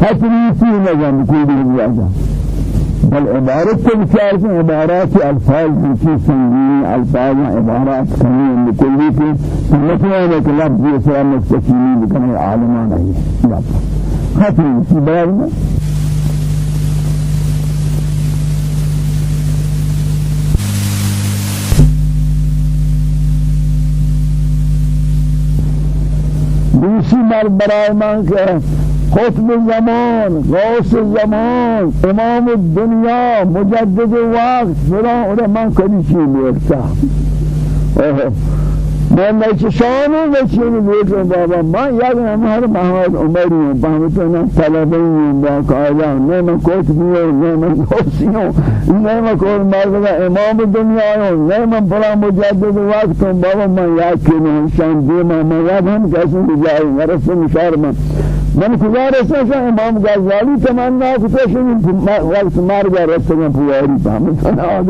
حتمی سی نجم کوئی بھی جاتا بل عبارت کو بچار سے عبارات الفاظ کی سنگین الفاظ عبارات کمی لکلی کی مثلا ایک لفظ یہ سرا مستقیمی بکنے عالمان ہے ختم اسی بیان میں دوسری مر برای من که قطب زمان غوث زمان امام الدنيا مجدد وقت فلان اور من کدی چی بیرتا من نشانه نشانه بیرتا بابا من یک نمهر محمد عمری ہوں پہمتو نا طلبی ہوں نہیں میں قطبی ہوں نہیں میں غوثی ہوں نہیں میں کوئی مرد امام الدنیا ہوں نہیں میں فلا مجدد وقت ہوں بابا من یکی ہوں شان دیما من یاد ہم کیسے بجائی مرسل مشار من من کجا رسه امام غزالی تمنا کتوش وقت مرگ رسه پواری فهم تنها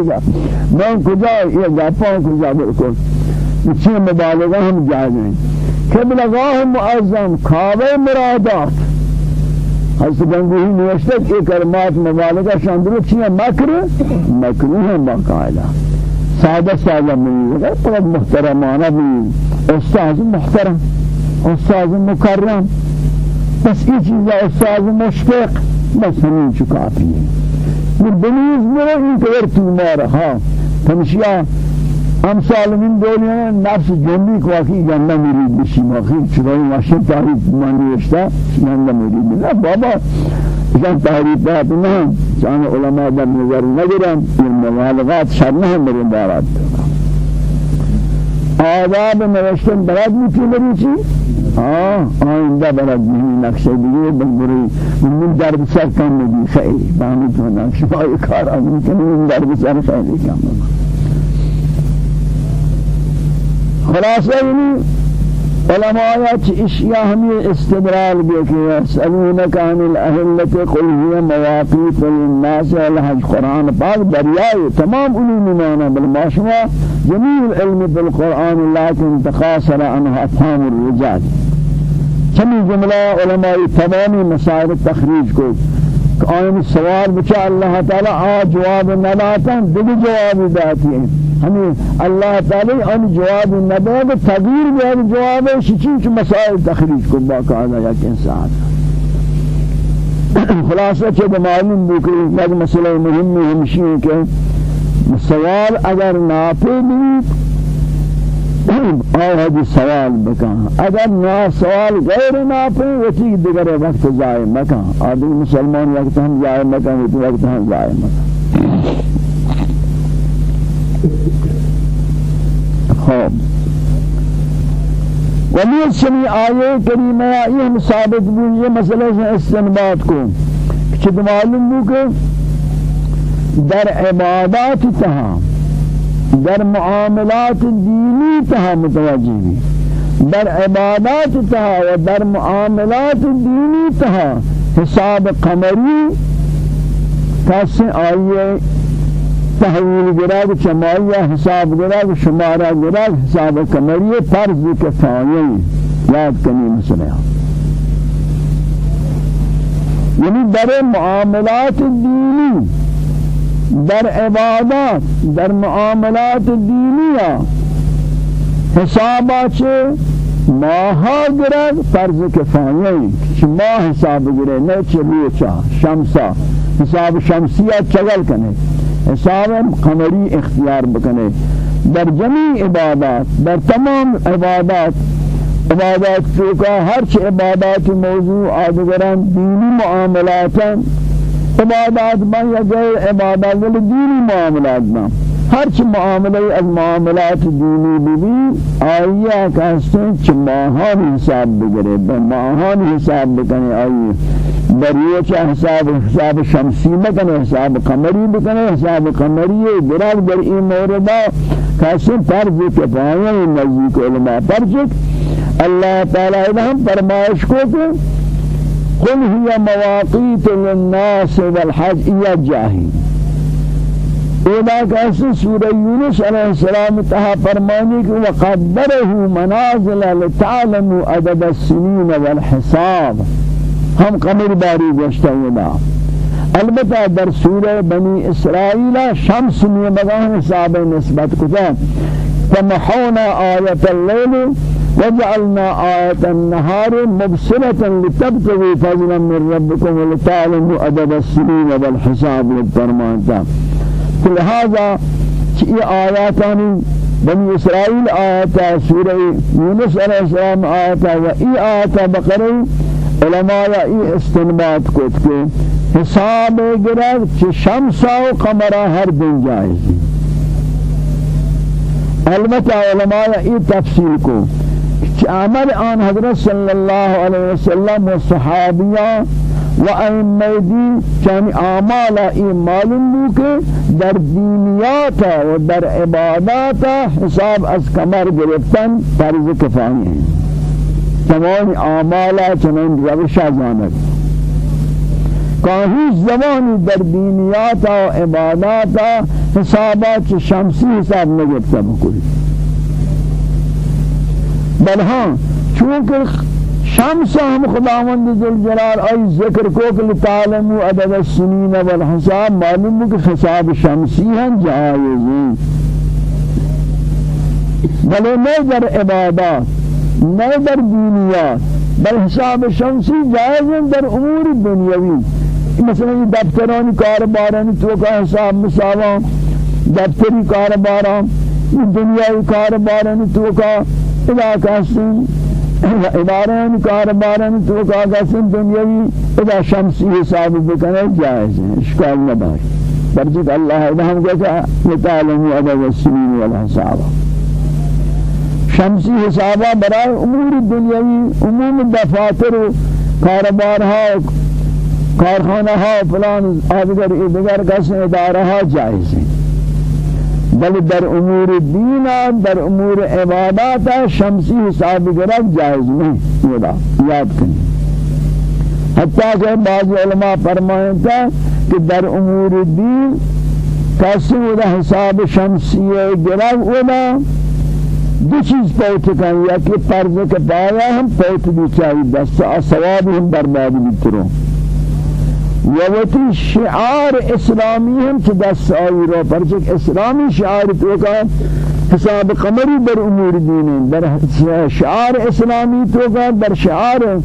من کجا یہ گپاں کجا بالکل چی مبالغه هم جائز ہیں۔ قبلگاه معظم کعبه مرادات۔ حضرت گنگوہی نوشتے کہ کلمات مبالغہ شاندر چی مکر مکروہ ہیں باقاعدہ۔ سادہ سادہ نہیں ہے محترمانہ بھی۔ أستاذ محترم أستاذ مکرم۔ بس این چیزا استاد مشفق بس همین چو کافیه من دنیز برو این کور تو ماره ها تمشیا امثال من دنیا نفس جنبی کو واقعی جنبه میرید بشیم واقعی چرای ماشین تاریخ من نوشته جنبه میرید نه بابا جان تاریخ بات نه جان علماء در نظر نگیرم این مبالغات شر نه میرین دارد آداب نوشتن بلد میتونی چی آه آینده برد مهمی نقشه دیگه بگوری من درد سر کم نبی خیلی بهمی تو نقشه های کار آمین کنی من درد سر خیلی کم خلاصه اینی علماء اشیاء ہمیں استدلال بھی کہ یسألونک عن الأهلة قل هي مواقیت للناس والحج قرآن پاک دریائے تمام علوم مانا بالماشمہ جميع العلم بالقرآن لكن تقاصر عنه أفهام الرجال. چمی جملہ علماء تمامی مسائل تخریج کو آئین سوال بچا اللہ تعالی آ جواب نلاتا دیگه جواب داتی ہیں۔ ہمیں اللہ تعالی ان جواب نداد تغییر بھی ہم جواب شچی مسائل تخریج کو باقاعدہ یک انسان۔ [coughs] خلاصہ چه معلوم بو کہ یک مسئلہ مهم ہمشی ہے کہ سوال اگر نافع بھی [coughs] آیا سوال بکن اگر نا سوال غیر نافع وچی دیگر وقت ضائع مکان آدمی مسلمان وقت ہم ضائع مکان وقت ہم ضائع مکان [coughs] خوب ولی سمی آیے کریمہ یہ ثابت بھی یہ مسئلہ سے کو کہ معلوم کہ در عبادات تہاں در معاملات دینی تها متوجه در عبادات تها و در معاملات دینی تها حساب قمری کسی آئیے تحویل گراگ چمائیہ حساب گراگ شمارہ گراگ حساب قمری فرض کفایہ یاد کنی مسئلہ یعنی در معاملات دینی در عبادات در معاملات دینیه حسابات ماها گرد فرض کفایه چه ماه حساب گره نه چه روچا شمسا حساب شمسیه چگل کنه حساب قمری اختیار بکنه. در جميع عبادات در تمام عبادات عبادات چوکا هر چه عبادات موضوع آدگران دینی معاملاتاً عبادات من یا غیر عبادات دینی معاملات من. ہر چی معاملے از معاملات دینی بھی کہتے ہیں چی ماہان حساب بگرے ماہان حساب بکنے آئیے بریے چا حساب حساب شمسی بکنے حساب قمری بکنے حساب قمری براد در این موردہ کہتے ہیں فرض کفایہ نزدیک علماء پرچک اللہ تعالی ہم فرمائش کو کہ قل هي مواقيت للناس والحج يا جاهي إذا كان سورة يونس عليه السلام تها فرماني وقدره منازل لتعلموا عدد السنين والحساب. هم قمر باري گشتہ البتہ در سورہ بنی اسرائیل شمس نیمگاہ حساب نسبت کتا. فمحونا آیت اللیل وجعلنا آية النهار مبصرة لتبتغوا فضلا من ربكم ولتعلموا أدب السنين والحساب للفرمان هذا في آياتان بني إسرائيل آيات سورة يونس عليه السلام آيات وإي آيات بقرة علماء إي استنباط كت کے حساب گرد چه شمس و قمر هر دن جائز البته علماء ای تفصیل کو کہ عمل آن حضرت صلی اللہ علیہ وسلم و صحابیان و ائمه چنی اعمال این معلوم بود که در دینیات و در عبادات حساب از کمر گرفتن فرض کفایی تمام اعمال چنین روش جانب کاهی زمانی در دینیات و عبادات حسابات شمسی حساب نگرفته بکنید بل ها چونکه شمس هم خداوند ذل جلال آی ذکر کو کہ تعلم عدد السنین والحساب معلوم کہ حساب شمسی ہیں جائز ہیں بلے نہیں در عبادات. نہیں در دینیات بل حساب شمسی ہیں در امور دنیاوی. مثلا دفترانی کاربارانی تو کا حساب مساوا دفتری کارباران یہ دنیاوی کاربارانی تو کا کاسن اداران کارباران تو کاغذن دنیاوی ادا شمسی حساب بکنه جائز ہے اشکال نہ بار برجت اللہ اذا ہم کہتا متعلم ادا والسنین والحساب شمسی حسابا برای امور دنیاوی عموم دفاتر کاربارها کارخانه ها فلان آدگر ادگر کس اداره ها جائز ہیں بل در امور دین در امور عبادات شمسی حساب گرد جائز نہیں یہ یاد کریں حتیٰ کہ بعض علماء فرمائیں تھا کہ در امور دین کسی حساب شمسی گرد ودا دو چیز پوت کن یا کہ فرض کے پایا ہم پوت بھی چاہیے دست ثواب ہم برباد بھی کروں یوتی شعار اسلامی هم که دست آئی را پرچک اسلامی شعار تو کا حساب قمری بر امور دینه در شعار اسلامی تو کا در شعار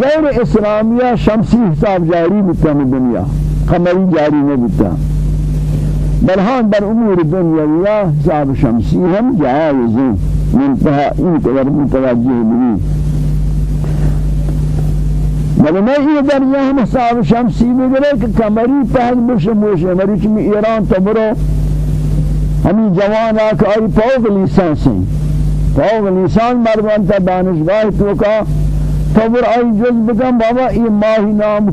غیر اسلامی شمسی حساب جاری بتا دنیا قمری جاری نبتا بل هان بر امور دنیا حساب شمسی هم جائز منتها این قدر متوجه میں یہ درجہ ہم حساب شمسی بگرے کہ کمری پہل بش موشے مری چمی ایران تو برو. ہمیں جوان آکا آئی پاوگ لیسان سیں پاوگ لیسان مردان تا دانشگاہ تو کا. تو بر بابا ای ماہی نام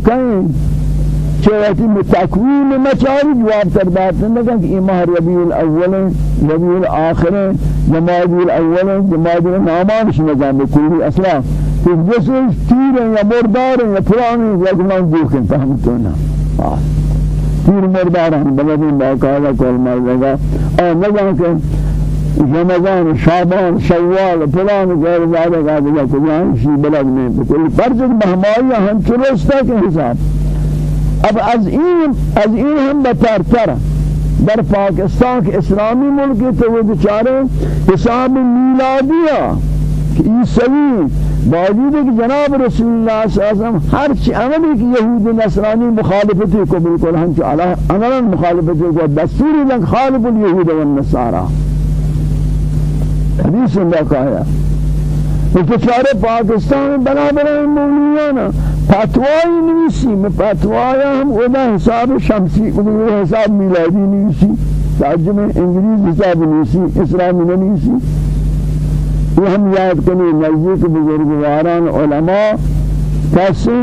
کہیں چوہتی متقویم مچاری جواب تر بات نکن کہ ای ماہ الأول ربیع الآخر جمادی الأول جمادی نامانش نظام بکلی أصلا. کہ جسے تیر یا مردار یا پرانی یا گمان دیکھیں فهمتونا تیر مردار ہم بلدین باقاعدہ کول مر لگا اور نگاہ کہ رمضان شعبان شوال پلان غیر زیادہ کا دیا کجان شی بلد میں کوئی فرض مہمائی ہم چرستا کے حساب؟ اب از این از این هم بترتر در پاکستان کے اسلامی ملک تو وہ بیچارے حساب میلادیہ کہ عیسوی باوجود کہ جناب رسول اللہ صلی اللہ علیہ وسلم ہر چی عملی کی یہود نصرانی مخالفتی کو بالکل ہم چی عملا مخالفتی کو دستوری لنگ خالف الیہود والنصارى حدیث اللہ کہا ہے بیچارے پاکستان بنا بنا مولیانا فتوائی نویسی میں فتوایا ہم ادا حساب شمسی ادا حساب میلادی نویسی تعجب انگلیز حساب نویسی اسلامی نویسی یہ ہم یاد کنی نزدیک بزرگواران علماء کسی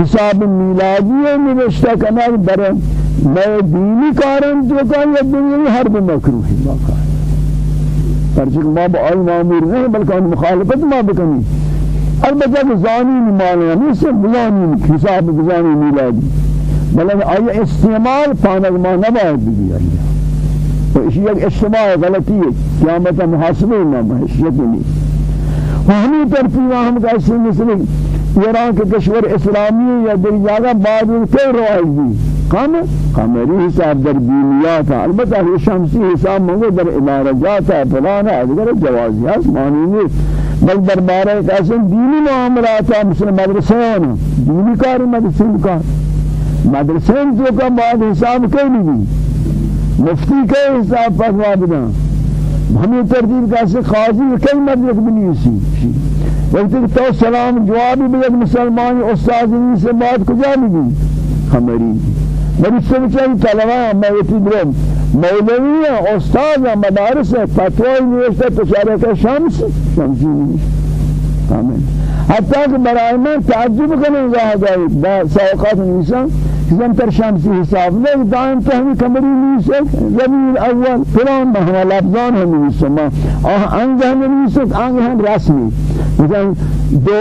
حساب میلادی نوشتہ کنا در میں دینی کارن تو کا یا دنیای بھی مکروہ ہے پرچک ما با آئی معمور نہیں بلکہ آن مخالفت ما بکنی البتہ کہ زانی نمانا نہیں صرف بزانی حساب بزانی میلادی. بلکہ آئی استعمال پانک ما نباید بھی تو اسی یک اجتماع غلطی ہے قیامت محاسبہ نہ محشیت نہیں و ہمیں ترتیبہ ہم کا اسی ایران کے کشور اسلامی یا دل جاگہ بعد کئی روایت دی. قام قمری حساب در دینیات البته شمسی حساب مگو در ادارجات فلان اگر جوازی هست معنی نیست. بل درباره کسی دینی معاملات مثل مدرسه دینی کار مدرسه کار مدرسه تو کا بعد حساب کئی نہیں. مفتی کے حساب فتوا بدن ہمیں ترتیب کیسے قاضی کئی مدرک بنی سی وقت کہ تو سلام جواب بھی مسلمان استاد سے بات کجا نہیں خمری میری سمجھائی طلبہ میں اتی برم مولوی استاد مدارس فتوا نوشته که شمس شمسی آمین. حتی که برای من تعجب کنم زاهدایی با سوقات نیستم زم تر شمسی حساب نہیں دائم تو ہمیں کمری نیست ربیع الأول فلان مہما لفظان ہمیں نیست ما آہ انگ ہمیں نیست انگ ہم رسمی. مثلا دو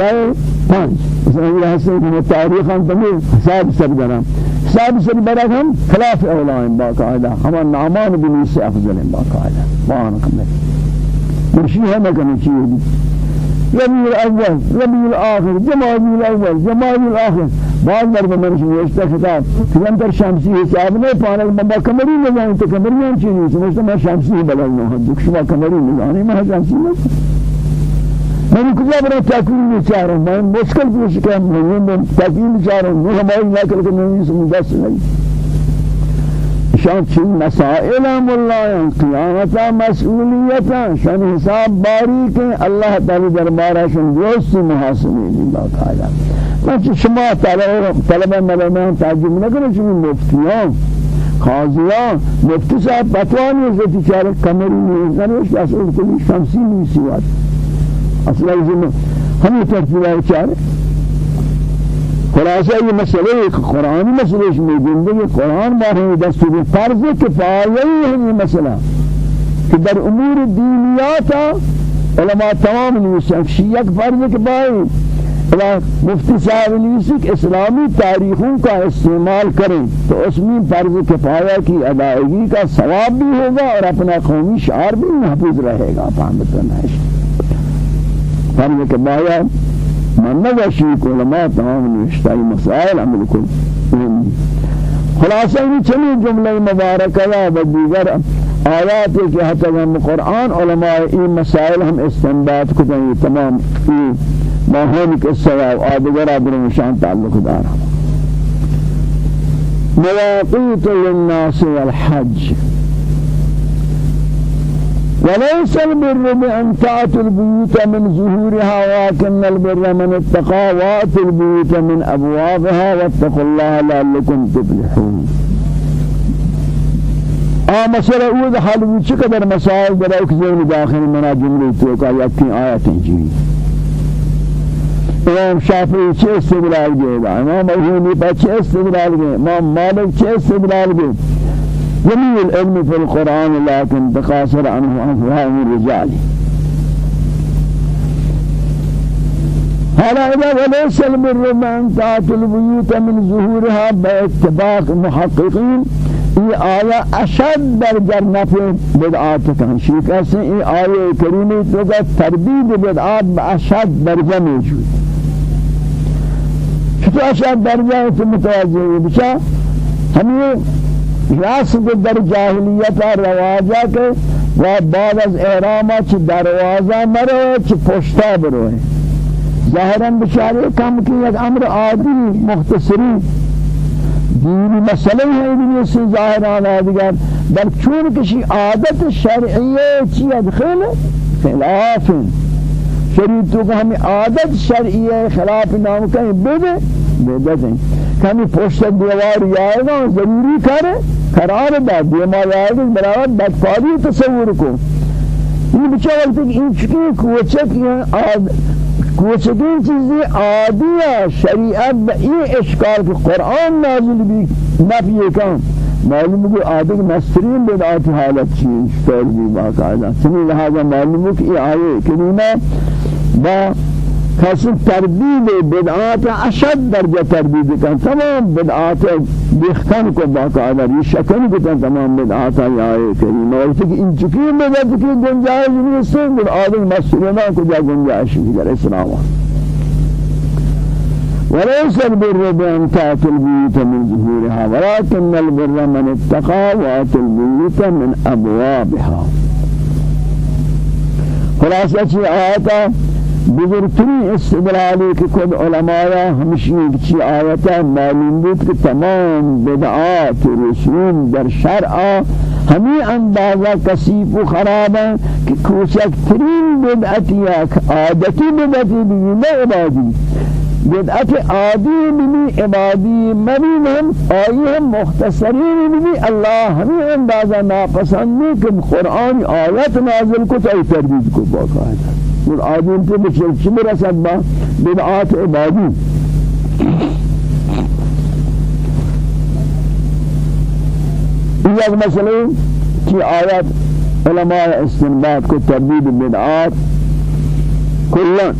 سه پنج یہ حسن کہ تاریخ ہم تمہیں حساب سب دارم حساب سب برک ہم خلاف اولائن باقاعدہ ہم نامان بنیس افضل باقاعدہ بانک میں مرشی ہے مکنی چیئے ربيع الأول ربيع الآخر جمادي الأول جمادي الآخر. بعض مرد منش نوشتا خطاب. فلم در شمسی حساب نہیں پانا بابا کمری نزانی تو کمری ہم چیزی سمجھتا میں شمسی بلغنا ہوں دکھ شما کمری نزانی میں شمسی نزانی میں کجا برا تاکیل بیچاروں میں مشکل پوچھ کہ میں تاکیل بیچاروں میں ہماری ناکل کہ نہیں سمجھا نہیں شان چین مسائل ملائن قیامتا مسئولیتا شان حساب باری کے اللہ تعالی دربارہ شان دوستی محاسبی اللہ تعالی من شما طلبہ ملمان تعجب نکنه چون مفتیان قاضیان مفتی صاحب فتوانی ازتی چاره کمری نیزنش أصلا کلی شمسی نیسی واد أصلا همین ترتیبه چاره خلاصہ یہ مسئلہ ایک قرآنی مسئلہ اس میں زندگی قرآن بارے دستور فرض کفایہ ہے یہ مسئلہ کہ در امور دینیات علماء تمام نویسن شیعہ فرض کفایہ مفتی صاحب نیسک اسلامی تاریخوں کا استعمال کریں تو اس میں فرض کفایہ کی ادائیگی کا ثواب بھی ہوگا اور اپنا قومی شعار بھی محفوظ رہے گا فہمتنا ہے فرض کفایہ من نگشی علماء تمام نوشتائی مسائل عمل کن. خلاصہ یہ چلی جملہ مبارکہ و دیگر آیات کہ حتی ہم قرآن علماء این مسائل ہم استنباط دیں تمام یہ ماہون کے سواب آدگر آدگر مشان تعلق دارا مواقیت للناس والحج. وليس البر بأن تأتوا البيوت من ظهورها ولكن البر من اتقى وأتوا البيوت من أبوابها واتقوا الله لعلكم تفلحون. آ مسئلہ اود حال چقدر مسائل در ایک داخل منا جملے تو کا یقین آیات جی امام شافعی چه استدلال گئے امام ابو حنیفہ چه استدلال گئے امام مالک چه استدلال گئے جميع العلم في القرآن لكن تقاصر عنه أفهام الرجال. هذا إذا وليس البر من تأتي البيوت من ظهورها باتفاق محققين ای آیا أشد در جنت بدعات شیخ اسی ای آیه کریمی تو تردید بدعات اشد درجة موجود. چطور أشد درجة؟ تو متوجه؟ بچا همین راس در جاہلیت رواجہ کے و بعد از احرامہ چھ دروازہ مرو چھ پشتا برو ہے ظاہراً بچارے کم کی ایک أمر عادی مختصری۔ دینی مسئلہ ہے دنیا سے ظاہران آدگر در چون کشی عادت شرعیه چی ادخل؟ خلاف شریعتوں کا ہمیں عادت شرعیه خلاف نام کہیں بدے بدے دیں کمی پشت دیوار یائے گا ضروری کرے قرار داد. دیما یائے گا برابر بدفاری تصور کو یہ بچہ وقت این چکی کوچک کوچکی چیزی عادی ہے شریعت با این اشکال کہ قرآن نازل بھی نفی کام معلوم ہے عادت مسترین بدعات حالت چیز طور بھی باقاعدہ سنی لہذا معلوم کہ یہ آئے کریمہ با کسی تردید بدعات اشد درجه تردید کن. تمام بدعات بیختن کو باقاعدہ یہ شکن کن تمام بدعات آئے کریم. اور کہ ان چکی مدد کی گنجائش نہیں سے آدم مسئولنا کو جا گنجائش در اسلام وليس البر بأن تأتوا البيوت من ظهورها ولكن البر من اتقى وأتوا البيوت من أبوابها. خلاصة آيات بزرگترین استدلالی که کد علماء ہمشی کی آیتا معلوم بود کہ تمام بدعات رسوم در شرع ہمیں اندازہ کثیف و خراب ہیں کہ کوچکترین بدعتی عادتی بدعتی بھی نہ عبادی. بدعت عادی بھی عبادی مبین ہم آئی ہم مختصرین بھی اللہ ہمیں اندازہ ناپسند کہ قرآن آیت نازل کو تو تردید کو باقاعدہ اور آدم تے بچل چی مرسد با؟ بدعات عبادی. یہ مسئلہ کی آیات علماء استنباط کو تردید بدعات کلن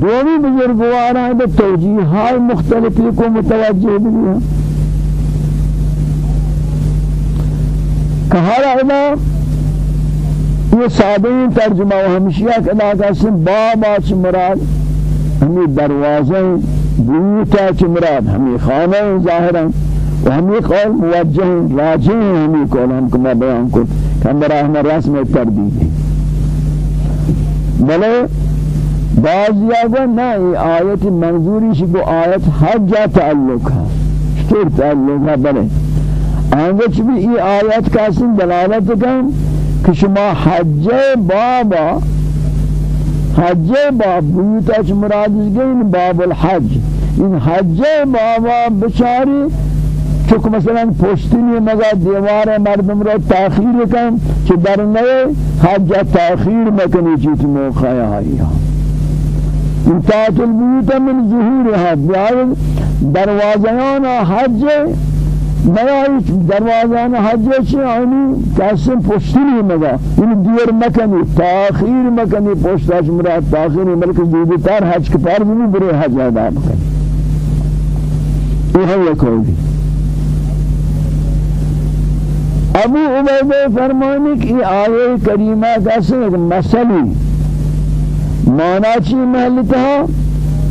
دومی بزرگوار ہیں تو توجیحات مختلفی کو متوجہ بھی ہیں کہا رہا یہ سادہ ترجمہ و ہمشیہ کے علاقہ سے باب آچ مراد؟ ہمیں دروازہ بیوتا چ مراد؟ ہمیں خانہ ظاہرا و ہمیں قول موجہ راجع ہیں ہمیں قول ہم کو میں بیان کو کہ ہم براہ میں رسم تردید. ہے بلے بعض یا نہ یہ آیت منظوری سے کو آیت حج تعلق ہے شکر تعلق ہے بلے آنگے بھی یہ آیت کا سن دلالت کن. کہ شما حج بابا حج باب بیوتاچ مراد گئین باب الحج. این حج بابا بچاری چک مثلا پشتینی مگا دیوار مردم را تأخیر کن چه در نئے حج تأخیر مکنی چیت موقع آئی این تاعت البیوت من ظهورها بیاید دروازیان حج نیا دروازان حج چی آنی کاسم پشتی مگا این دیر مکنی تاخیر مکنی پشتاش مراد تاخیر ملک زودی تار حج کے پار بھی برے حج ادا مکنی یہ ہے کوئی ابو عبیدہ فرمانی کہ آیے کریمہ کا سن مسئلہ مانا چی محلتا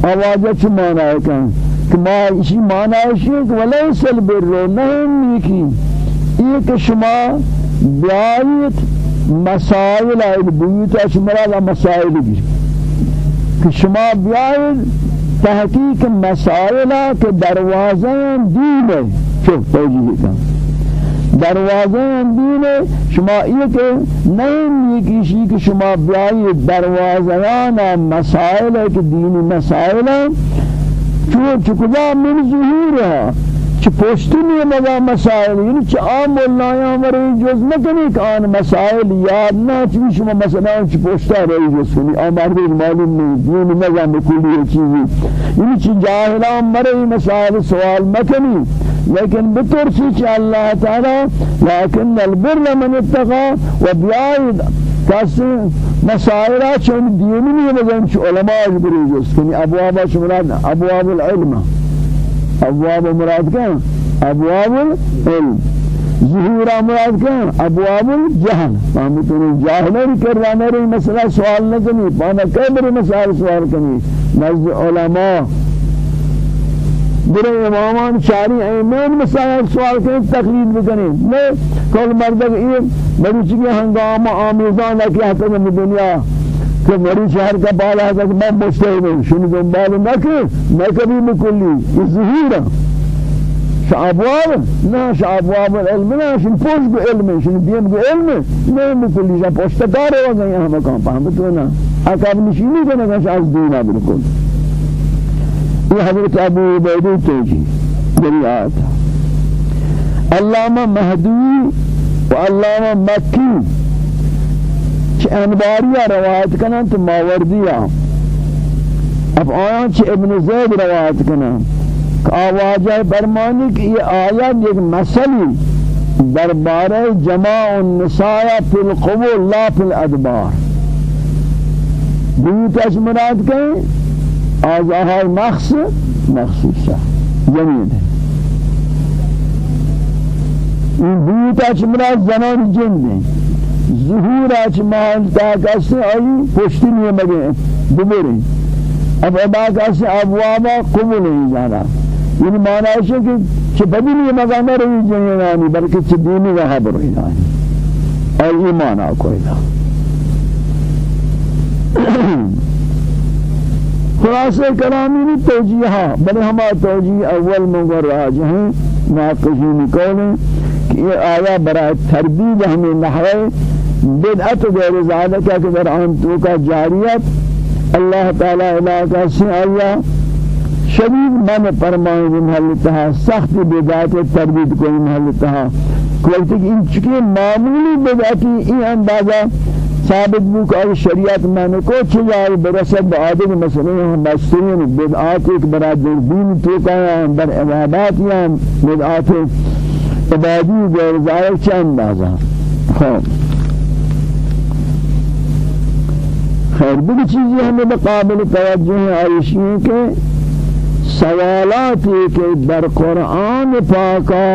آوازہ چی مانا ہے کہ ما اسی معنی ہے کہ ولیس البر نہیں نیکی یہ شما بیایت مسائل البیوت شمرا مسائل بھی کہ شما بیایت تحقیق مسائل کے دروازے دین ہے شوف توجیہ کا دروازے دین شما یہ کہ نہیں نیکی کہ شما بیایت دروازیان مسائل ہے کہ دینی مسائل چون چکدا من ظهورها چه پشتی مگا مسائل؟ یعنی چه عام مولای ہمارے جز نکنی کہ آن مسائل یاد نہ چون شما مثلا چه پشتا رہی کنی؟ آمار بھی معلوم نہیں دین نظام کلی چیزی. یعنی چه جاہلا ہمارے مسائل سوال مکنی لیکن بترسی چه اللہ تعالی لیکن البر من اتقا و بیاید کسی مسائل چون دینی نہیں بزن چ علماء بری جس کنی. ابواب مراد ابواب العلم. ابواب مراد کیا ابواب العلم. ظهور مراد کیا ابواب الجهل. ہم تو جاہل کر رہے ہیں مسئلہ سوال نہ کنی پانا مسائل سوال کنی. نزد علماء. برے امامان شاری ایمان مسائل سوال کریں تقلید بکنیں نہیں کل مردک یہ مریچ کی ہنگامہ آمیزان ہے کہ حتی میں دنیا کہ مریچ شہر کا بالا ہے کہ میں مجتہد ہوں شنو دنبال نہ کہ میں کبھی مکلی یہ ظہور شعبواب نا شعبواب العلم نا شن پوش کو علم شن دین کو علم نہیں مکلی شن پوشتکار ہو گئے یہاں مکان پہمتو نا اکاب نشینی کرنے گا شاز دینا بالکل یہ حضرت أبو عبیدی توجی بری آیت علامہ مہدوی و علامہ مکی چھ انباریہ روایت کنن تو ماوردیہ اب آیان چھ ابن زید روایت کنن. کہ آواجہ برمانی کہ یہ آیت ایک مسئلی دربارہ جماع النساء فی القبول لا فی الادبار. بیوتش مراد کہیں؟ آزاهای مخص مخصوصه زمین این بیوتا چمرا زنان جن ظهور اچ مال تا کسی آئی پشتی نیه مگه ببری اب ادا کا ابواب قبول نہیں جانا یعنی معنی ہے کہ چپدی نہیں مگا نہ رہی جنانی بلکہ چدینی وہاں بر رہی اور ایمان کوئی نہ [clears throat] خلاصہ کلامی نہیں توجیہ بل ہما توجیہ اول مگر راج ہیں۔ ناقشین قول کہ یہ آیا برای تربیب ہمیں نحوے۔ بدعت غیر ذالک کہ در آن تو کا جاریت۔ اللہ تعالی علاقہ سے آیا شدید من فرمائے محلتها سخت بدعت تربیت کوئی محلتها کوئی کہ ان چکے معمولی بدعتی این اندازہ ثابت بو کہ شریعت میں کو چیزیں برسد؟ عادت مسئلے ہم مسترین بدعات ایک برا دین تو کا در عبادات یا بدعات عبادی غیر ظاہر چند بازا خب. خیر بھی چیزیں ہمیں مقابل توجہ ہیں عائشی کے سوالات کے در قرآن پاکا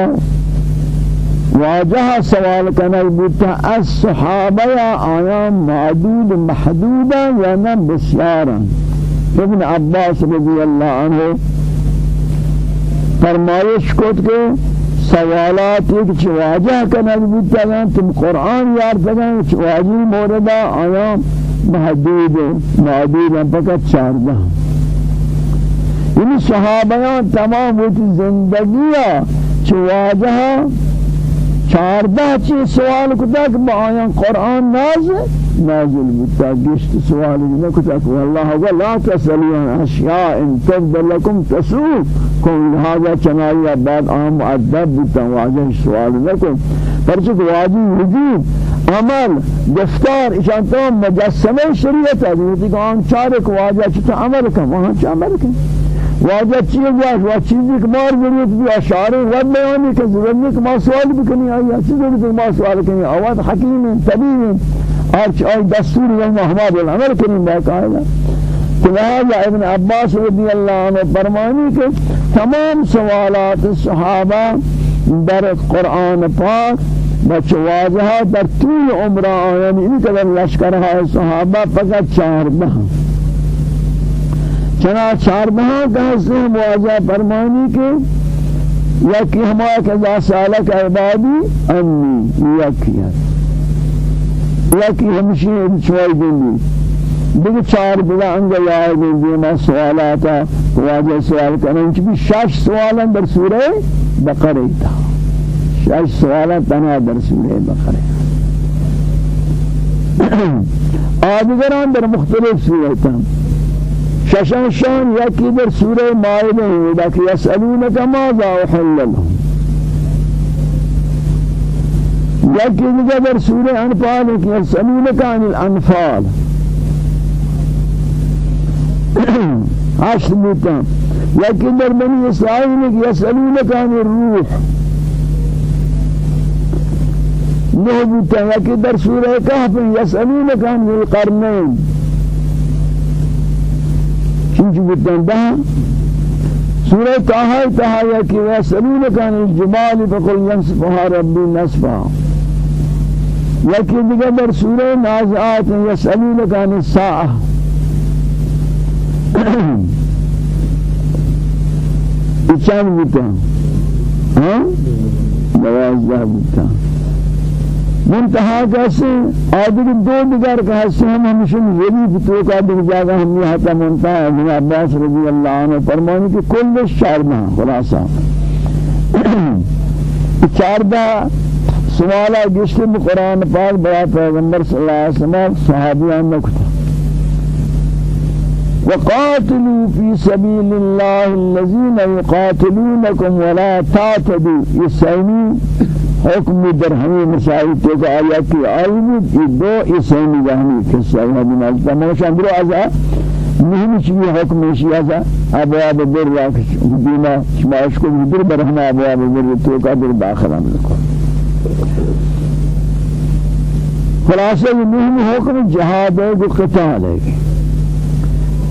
واجه سوال کنه بودتا از صحابه آیا معدود محدودا یا نه؟ بسیارا ابن عباس رضی اللہ عنہ فرمایش کت کے سوالات ایک چواجہ کنه بودتا یا تم قرآن یار تکن چواجی موردا آیا محدود معدود فقط چاردہ یعنی صحابیان تمام ہوتی زندگیہ چواجہ چارده چی سوال کتا با آیان قرآن نازل نازل بتا گشت سوال نکتا کہ والله هو لا تسألوا عن اشیاء ان تبد لكم تسوء کن لہذا چنائی بعد آم معدب بتا واجه سوال نکن. پرچک واجی وجود عمل گفتار اشان تو مجسمه شریعت ہے کہ آن چارک واجه چتا عمل کن؟ وہاں چا عمل کن؟ واجہ چیز واجہ و چیزی کہ مار ضرورت بھی اشعار رب بیانی کہ ضرورت ما سوال بکنی آئی اچھی ضرورت ما سوال کنی آوات حکیم طبیب آرچ آئی دستور یوم احمد العمل کنی باقاعدہ لہذا ابن عباس رضی اللہ عنہ فرمانی کہ تمام سوالات صحابہ در قرآن پاک بچ واضحہ در طول عمرہ یعنی ان قدر لشکرہ صحابہ فقط چار بہاں چنا چار ماہ کا سے مواجہ فرمانی کے یا کہ ہمارا کذا سالک عبادی انی کیا یا کہ ہمشی چوائی دیں دیکھ چار بلا انگا یاد دیں گی میں سوالاتا واجہ سوال کرنے۔ چکی شش سوالا در سورہ بقرہ تھا۔ شش سوالا تنا در سورہ بقرہ۔ آدگران در مختلف سورہ تھا۔ ششن شان یکی در سورة مائده ہے کہ يسألونك ماذا أحل لهم؟ یکی دیگه در سورة انفال کہ يسألونك عن الأنفال. عشر بوتا. یکی در بنی اسرائیل کہ يسألونك عن الروح. نه بوتا. یکی در سورة کهف يسألونك عن القرنين. چیز بودن ده سورة تاہا تاہا کہ وَيَسْأَلُونَكَ عَنِ الْجِبَالِ فَقُلْ يَنْسِفُهَا رَبِّي نَسْفًا یکی دیگر در سورة نازعات يَسْأَلُونَكَ عَنِ السَّاعَةِ. [coughs] چند بودتا ہاں دوازدہ بودتا منتہا کیسے آدھر دو دیگر کیسے ہم ہمشن ضریف تو کا دیگر جاگا ہم یہ حتا منتہا ابن عباس رضی اللہ عنہ فرمانی کہ کل شارنا خلاصہ [clears throat] چاردہ سوالا گشت قرآن پاک بڑا پیغمبر صلی اللہ علیہ وسلم صحابیان نکتا وقاتلوا في سبيل الله الذين يقاتلونكم ولا تعتدوا. يسعيني حکم در ہمیں مسائل تو کا آیا آئی یہ دو اسمی جہنی قصہ ہے بنا تمام شاندرو آزا مهم چیزی حکم شی آزا ابواب در راک دینا شماش کو در برہنا ابواب در تو کا در کو۔ خلاصہ یہ مهم حکم جہاد ہے جو قتال ہے۔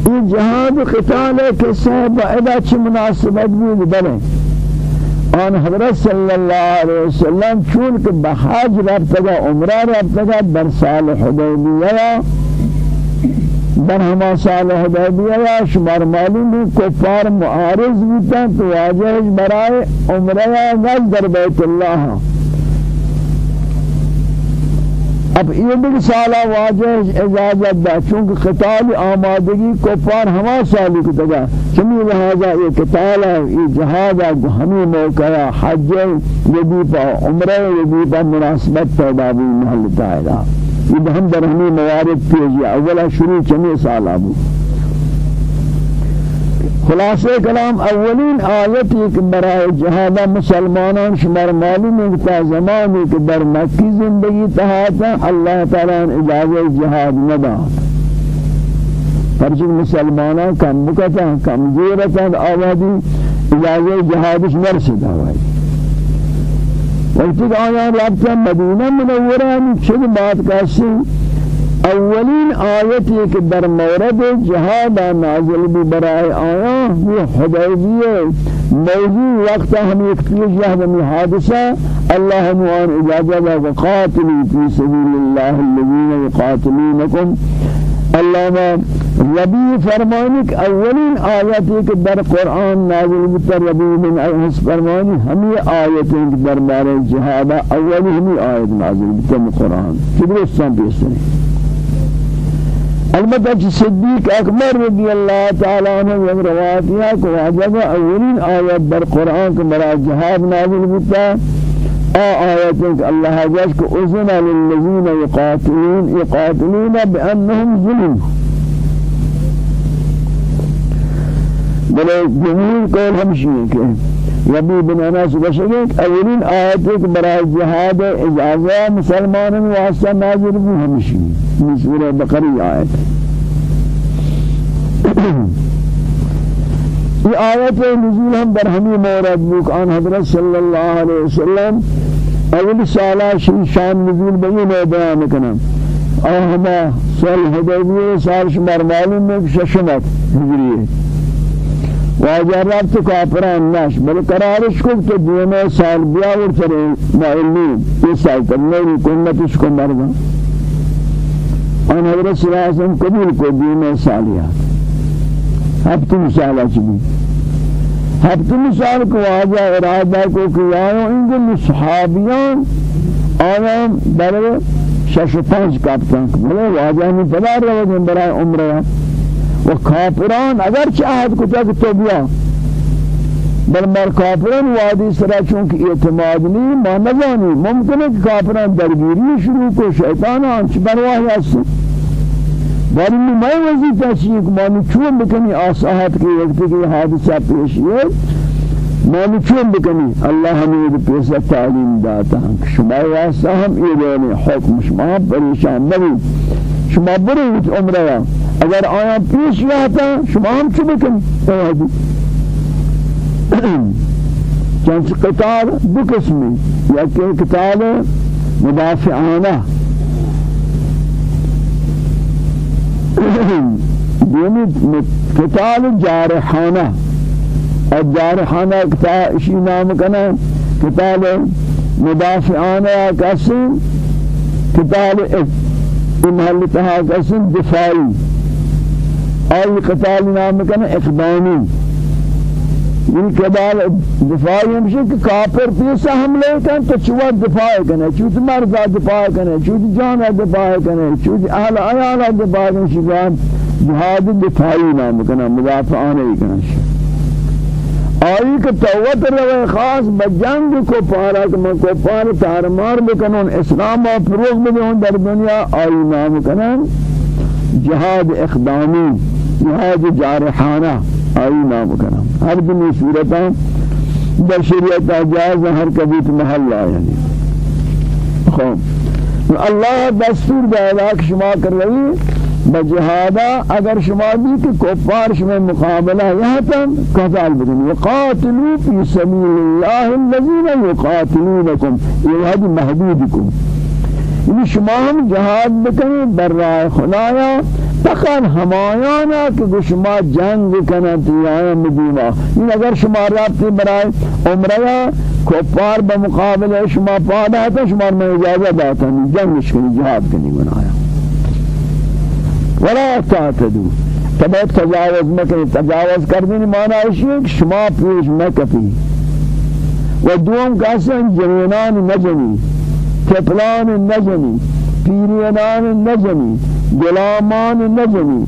یہ جہاد و قتال ہے کہ صحابہ ادا چی مناسبت بھی بلیں آن حضرت صلی اللہ علیہ وسلم چون کہ بحاج رفتگا عمرہ رفتگا در سال حدیبیہ در ہما سال حدیبیہ شمار معلوم ہے کفار معارض بیتا تو واجہ برائے عمرہ غز در بیت اللہ اب یہ بھی سالہ واجہ اجازت دا چونکہ قتال آمادگی کفار ہما سالی کو تگا چمی لہذا یہ قتال ہے یہ جہاد ہے ہمیں موقع ہے حج یدی پا عمرہ یدی پا مناسبت پیدا بھی محل تعالی یہ بہم در ہمیں موارد پیجی اولا شروع چمی سال آبو خلاصہ کلام اولین آیت ایک برای جہادہ مسلمانان شمار معلوم ہے کہ زمانی کہ در مکی زندگی تحاتا اللہ تعالیٰ اجازت جہاد ندا پرچک مسلمانان کم بکتا کم زیرتا آوادی اجازت جہادش مرسد آوائی وقتی کہ آیان رابطہ مدینہ منورہ ہمیں چھل بات کہسی اولین آیتی کہ در مورد جہاد نازل بھی برائے آیا یہ حدیبیہ موضوع وقت ہم اکتیج یہدمی حادثہ اللہ نوان اجازہ وقاتلی فی سبیل اللہ الذین یقاتلونکم. اللہ ربی فرمانی کہ اولین آیتی کہ در قرآن نازل بتر ربی بن ایس فرمانی ہمی آیتیں کہ در بار جہادہ اولی ہمی آیت نازل بتر قرآن. کبرستان پیسنی البتہ صدیق اکبر رضی اللہ تعالی عنہ یہ روایت ہے کہ واجب اولین آیت در قرآن کے مرا جہاد نازل ہوتا آ آیت کہ اللہ جل کہ اذن للذین یقاتلون یقاتلون بأنهم ظلم۔ بلے جمهور قول ہمشی کہ ربی بن انس بشک اولین آیت کہ برای جہاد اجازہ مسلمانوں واسطہ نازل بھی ہمشی سورہ بقری آیت یہ آیت نزول ہم برہمی مورد بک آن حضرت صلی اللہ علیہ وسلم۔ اول سالہ شان نزول میں بیان کرنا۔ اور ہما سال حدیبیہ سال شمار معلوم میں ششمت ہجریہ واجہ رب تو کافران ناش بل قرارش کو کہ دینے سال بیا اور چرے معلوم یہ سال کرنے کی کنتش کو مرنا آن حضرت صلی قبول کو دینے سالیات ہفتم سالہ چلی ہفتم سال کو واجہ ارادہ کو کیا ان کے صحابیان آیا در شش و پنج کاپتن بلے واجہ میں پدا رہے برای عمرہ و کافران اگر عهد کتا که تو بیا. بل مر کافران وادی سرا چونکہ اعتماد نہیں ما نزانی. ممکن ہے کہ کافران درگیری شروع کو شیطان آنچ برواہی ہستی باری میں وظیفہ چیئے کہ مانو چون بکنی آساحت کی وقت کی حادثہ پیشی ہے مانو بکنی. اللہ ہمیں پیسہ تعلیم داتا ہم شما واسطہ ہم ایدین حکم شما پریشان نبی شما برید عمرہ اگر آیا پیش رہتا شما ہم چو بکن اوہدی چنچ قتال دو قسمی. یا کہ قتال مدافعانہ دینی قتال جارحانہ اور جارحانہ قتال اشی نام کنا قتال مدافعانہ کسی. قتال محل تہا کسی دفاعی. آئی قتال نام کنا اقدامی یہ قتال دفاعی ہمشہ کہ کافر پیسا حملے کن تو چوہ دفاع کنے چوت مرزا دفاع کنے چوت جانا دفاع کنے چوت اہل آیانا دفاع کنے شکان جہاد دفاعی نام کنا مدافعانے کنا آئی کہ توت روے خاص بجنگ کو پارا کہ من کو پار تارمار بکنون اسلام و فروغ بدون در دنیا آئی نام کنن جہاد اقدامی. جهاد جارحانہ آئی نام کرنا۔ ہر دنی صورتاں در شریعت جائز ہر کبھی محل یعنی خوب۔ اللہ دستور دائدہ کہ شما کر رہی بجهادا اگر شما بھی کہ کفار شما مقابلہ یہاں تم قتال بدن وقاتلوا في سبيل الله الذين يقاتلونكم یہ هذه محدودكم یہ شما ہم جہاد بکنی بر راہ خدایا فقط ہمایانا کہ شما جنگ کنن تیایا مدینہ این اگر شما رابطی برای عمرہ کفار بمقابل شما پادا ہے تو شما میں اجازت داتا نہیں جنگش کنی جہاد کنی بنایا ولا تعتدوا. تبعت تجاوز مکنی. تجاوز کردن معنی ہے کہ شما پیش مکفی. و دوم کسان جنینان نجنی. تپلان نجنی. پیرینان نجنی غلامان نجنی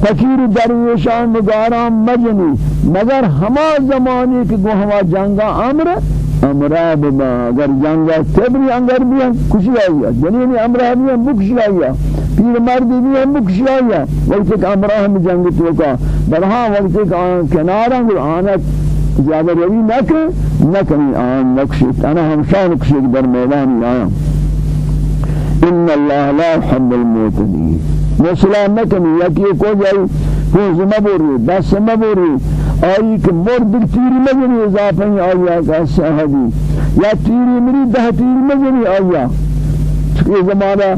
فقیر درویشان نگاران مجنی مگر ہما زمانی کہ گو ہما جنگا أمر امرہ بما اگر جنگا تبری انگر بھی ہم کشی آئیا جنین امرہ بھی ہم بکشی آئیا پیر مردی بھی ہم بکشی آئیا وقت ایک امرہ ہم جنگ توکا برہاں وقت ایک کنارا آنت زیادہ روی نکے نکنی آن نکشت أنا ہم شان کشت در میدانی آیا۔ إن اللہ لا يحب المعتدين مسلم نکنی یکی کو جای فوز مبوری بس مبوری آئی کہ مرد تیری مجنی اضافہ آیا کا صحابی یا تیری مری ده تیری مجنی آیا چکی زمانہ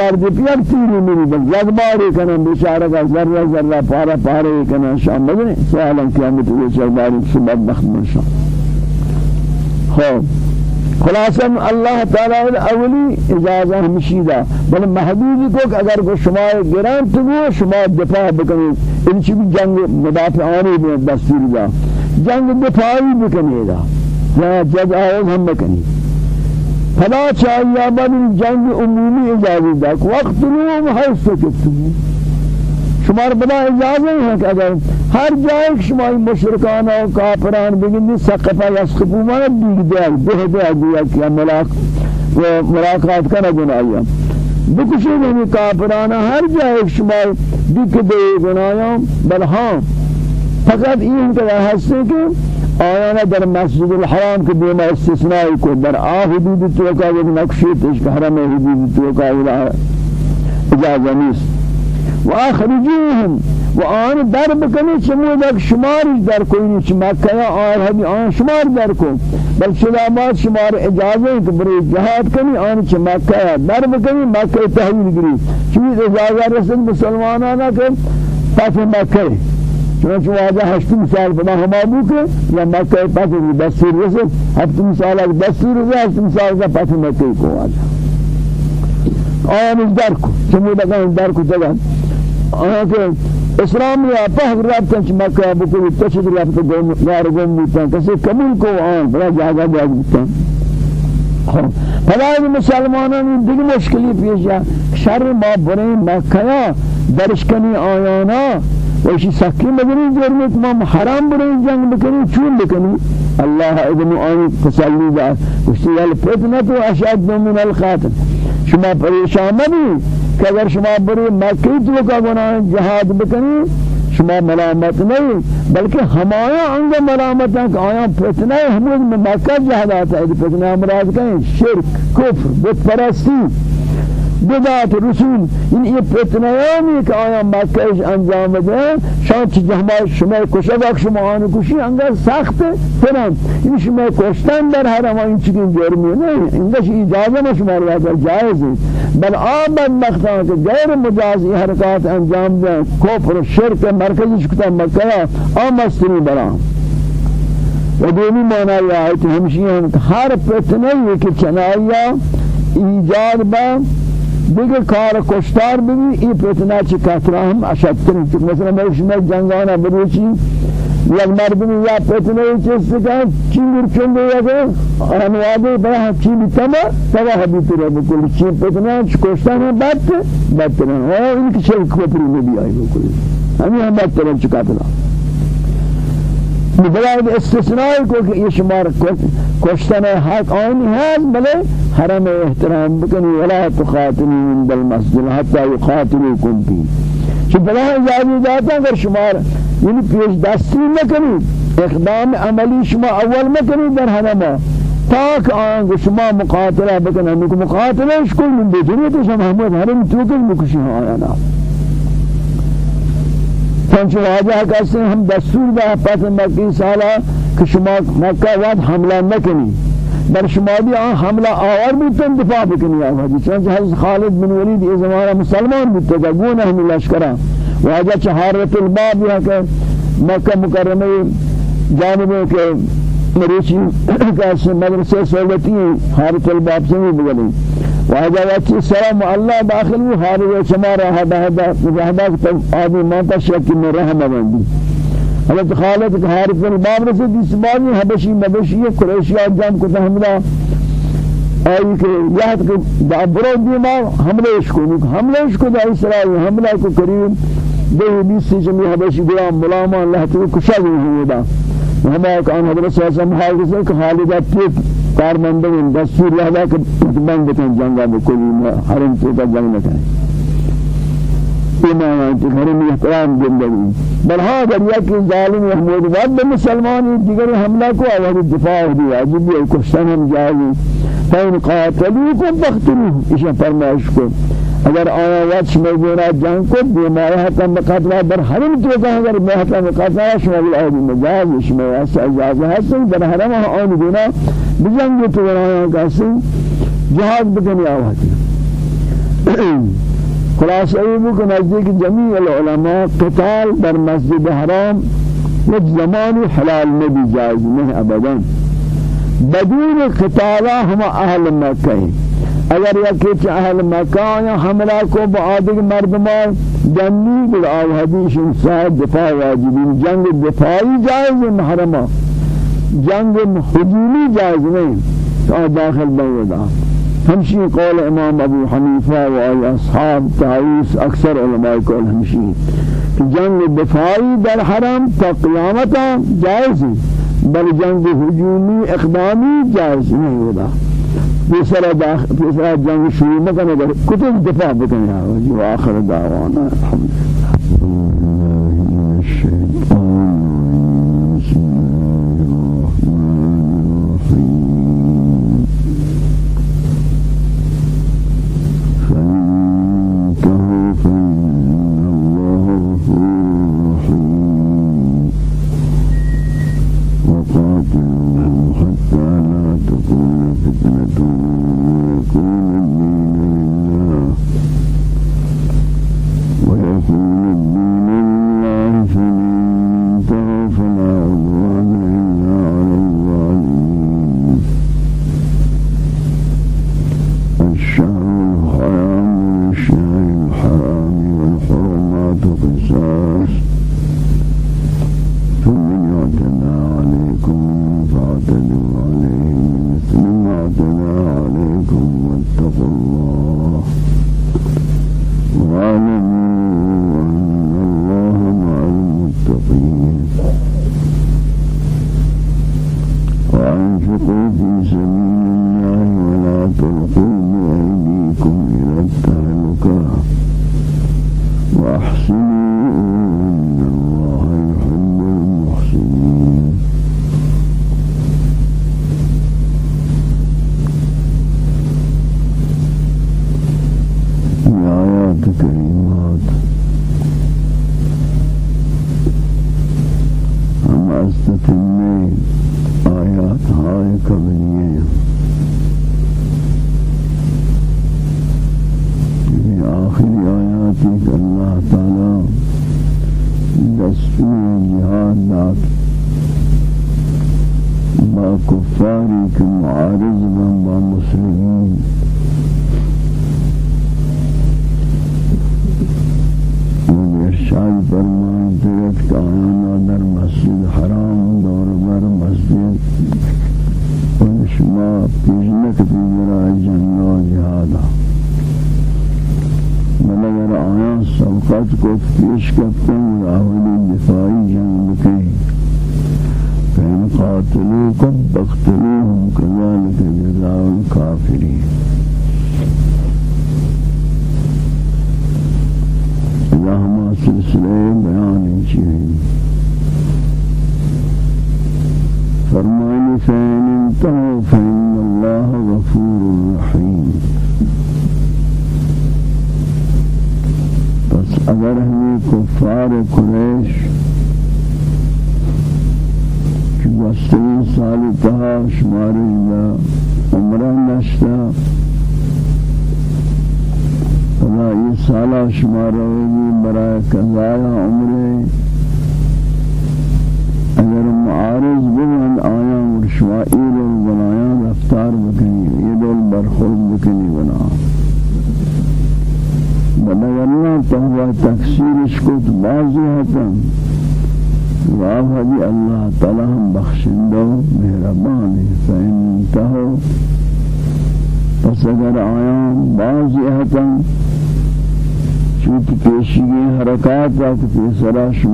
مرد پیار تیری مری بل جذباری کنن بیچارہ کا ذرہ ذرہ پارا پارے کنن شام مجنی سوالا قیامت یہ چلداری سبب بخت من شام خوب خلاصا اللہ تعالی اولی اجازہ ہمشیدہ بل محدود کو اگر کو شما گران تو شما دفاع بکنی ان چی بھی جنگ مدافعانی بھی دستور دا. جنگ دفاعی بکنی دا. یا جد آئیز ہم بکنی. فلا چاہیے بعد جنگ عمومی اجازت دا. وقت لوم حیث سکتتو شمار بنا اجازه ہے کہ اگر ہر جائے شما مشرکان و کافران بگن سقفا یسقفو مانا دیگ دیگ دیگ دیگ دیگ کیا ملاق و ملاقات کا نگنایا بکشی نہیں کافران ہر جائے شما دیگ دیگ گنایا بل ہاں فقط این کہ حسن کہ آیانا در مسجد الحرام کے دیما استثنائی کو در آ حدود توقع نقشی تشک حرم حدود توقع اجازه نیست۔ وآخرجوهم. وآن در بکنی چمودک شماری در کوئی نیچ مکہ یا ہمی آن شمار در کو بل سلامات شمار اجازه کہ بری جہاد کنی آن چ مکہ یا در بکنی مکہ تحویل گری چیز اجازه رسل مسلمانانا کہ پس مکہ چنانچہ واجہ ہشتم سال بنا ہما بوکے یا مکہ پس دستور رسل ہفتم سال دستور رسل ہشتم سال کا پس مکہ کو واجہ آن در کو چمودک در کو جگہ آنکه إسلام یا پہر رابطن چی مکہ بکلی تشد رابط گوم یار گوم بیتن کسی قبول کو آن. بلا جاگا بیاد بیتن فلاحی مسلمانان دیگه مشکلی پیش شر ما برین مکہ درشکنی آیانا. وشی سکی مدنی جرمت ما حرام برین جنگ بکنی چون بکنی. اللہ ابن آنی تسلی دا کشتی الفتنة اشد من الخاتم شما پریشان نبی کہ اگر شما بری مکی تو کا گناہ جہاد بکنی شما ملامت نہیں بلکہ ہمایا انگ ملامت ہیں کہ آیا فتنہ ہمیں مکہ جہاد آتا ہے فتنہ مراد کہیں شرک کفر بت پرستی۔ بذات رسول. این ای پتنیانی که آیا مکهش انجام بده شان چی جمع شما کشه وقت شما آن کشی انگر سخت تمام این شما کشتن در حرم این چیکن جرمی نه اندش اجازه ما شما رو جایزی بل آمد مختان که غیر مجازی حرکات انجام ده. کفر و شرک مرکزش کتن مکه آمستنی برام و دومی معنی آیت همشی هم هر پتنه که چنایا ایجاد با دیگه کار کشتار ببی این فتنه چی کترا هم اشدترین چون مثلا ما شما جنگانا بروچی یک مردمی یا فتنه چیز کن چی مرچنده یا که انواده برای چی بیتما تبا حبیت رو بکلی. چی فتنه چی کشتار هم؟ بد بدترین ها این که چه کپری نبی آئی بکلی. همین هم بدترین چی کترا. بلاد استثناء کو کہ یہ شمار کشتن حق آنی ہے بلے حرم احترام بکنی ولا تخاتنی من بالمسجد حتى يقاتلوكم فيه کہ بلا اجازت جاتا اگر شمار یعنی پیش دستی نکنی اقدام عملی شما اول مکنی در حرم. تاک آن شما مقاتلہ بکن ہمیں کو مقاتلہ اس کو من بیتنی تو شما محمد حرم توکل مکشی آیا نا چنچ واجہ کہتے ہیں ہم دستور دا پس مکی سالہ کہ شما مکہ واد حملہ نکنی. در شما بھی آن حملہ آور بودتن دفاع بکنی آوازی چنانچہ حضرت خالد بن ولید یہ زمانہ مسلمان بودتا گا گونہ ہمی لشکرہ واجہ چہارت الباب یہ کہ مکہ مکرمہ جانبوں کے مریچی کیسے مدرسے سہولتی حارت الباب سے بھی [coughs] بگلی. واجا وچی سلام اللہ داخل ہو خارج شما رہا بہدا مجاہدہ تو آدمی مانتا شک میں رحم بندی حضرت خالد کے حارث بن باب رسول اس بانی حبشی مبشی قریشی جام کو حملہ آئی کہ یاد کہ دابرو دیما حملے اس کو حملے اس کو دا اسرائیل حملہ کو کریم. دو بیس سے جمعی حبشی غلام ملاما اللہ تو کشا ہوئی دا ہما کان حضرت صلی اللہ علیہ وسلم کہ خالد اپیت کارمندوں دستور لہذا کہ بند کن جنگا بکلی حرم تو کا جنگ نہ کریں ایمان انت حرم احترام زندگی بل ہاں اگر یک ظالم محمود بعد مسلمان دیگر حملہ کو اور دفاع دی واجب ہے کشتن ہم جائیں فین قاتلوکم فاقتلوه ایشا فرمائش کو اگر آیا وقت شما گورا جنگ کو بیماری حتی مقاتلہ در حرم تو کہا اگر محتلا مقاتلہ شما بالعید مجاز شما واسه اجازه هستن در حرم آن گونا بجنگ تو آیا کسی جهاد بکنی آواتی [clears throat] خلاص ایبو کہ نزدیک جميع العلماء قتال در مسجد حرام یک زمان حلال نبی جائز نہیں ابدا. بدون قتالا ہم اہل مکہ ہیں اگر یکی مکہ یا حملہ کو بعادق مردمان جنی بل آل حدیث انسان دفاع واجبی جنگ دفاعی جائز محرمہ جنگ حجومی جائز نہیں تو داخل بودا۔ ہمشی قول امام ابو حنیفہ و آئی اصحاب تعیس اکثر علماء قول ہمشی کہ جنگ دفاعی در حرم تا قیامتا جائز بل جنگ حجومی اقدامی جائز نہیں ہوتا۔ تیسرا داخل تیسرا جنگ شروع مکن اگر کتب دفاع بکن جو آخر دعوانا الحمدللہ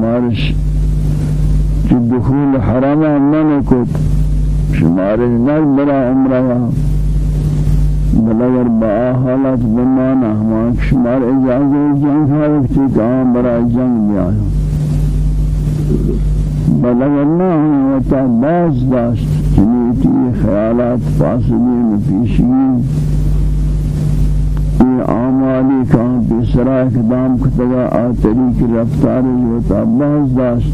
شمارش چی دخول حرام من کت شمارش نر برا عمرہ بل اگر با حالت بمانا ہمان شمار اجازه جنگ ہے وقتی کام برا جنگ بھی آیا بل اگر نہ ہوتا باز داشت. چنیتی خیالات فاسدین پیشگی کام پیسرا اقدام کتگا آتری کی رفتار ہوتا باز داشت.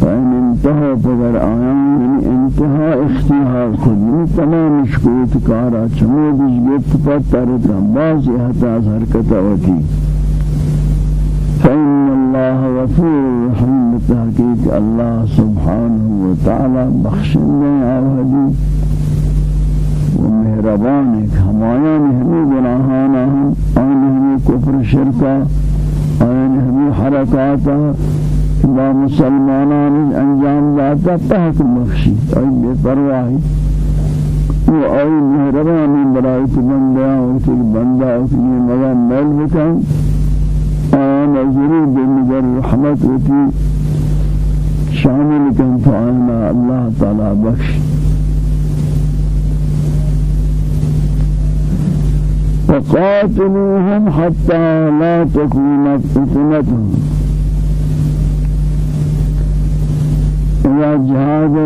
فإن انتهى فقر آيان يعني انتهى اختيار كل من تمام شكوت كارا چمود جبت فترت بعض احتاز حركت وتي فإن الله غفور رحيم تحقيق الله سبحانه وتعالى بخشن ومهربانك همايان همي گناهانا هم آن همي كفر شركا آن همي حركاتا با مسلمانان انجام داتا تحت مخشی آی بے پرواہی و آی مہربانی برای کی بندہ و کی بندہ و کی مگا مل بکن. آنا ضرور بمجر رحمت و کی شامل کن تو آنا اللہ تعالی بخش وقاتلوهم حتى لا تكون فتنتهم یا جهاد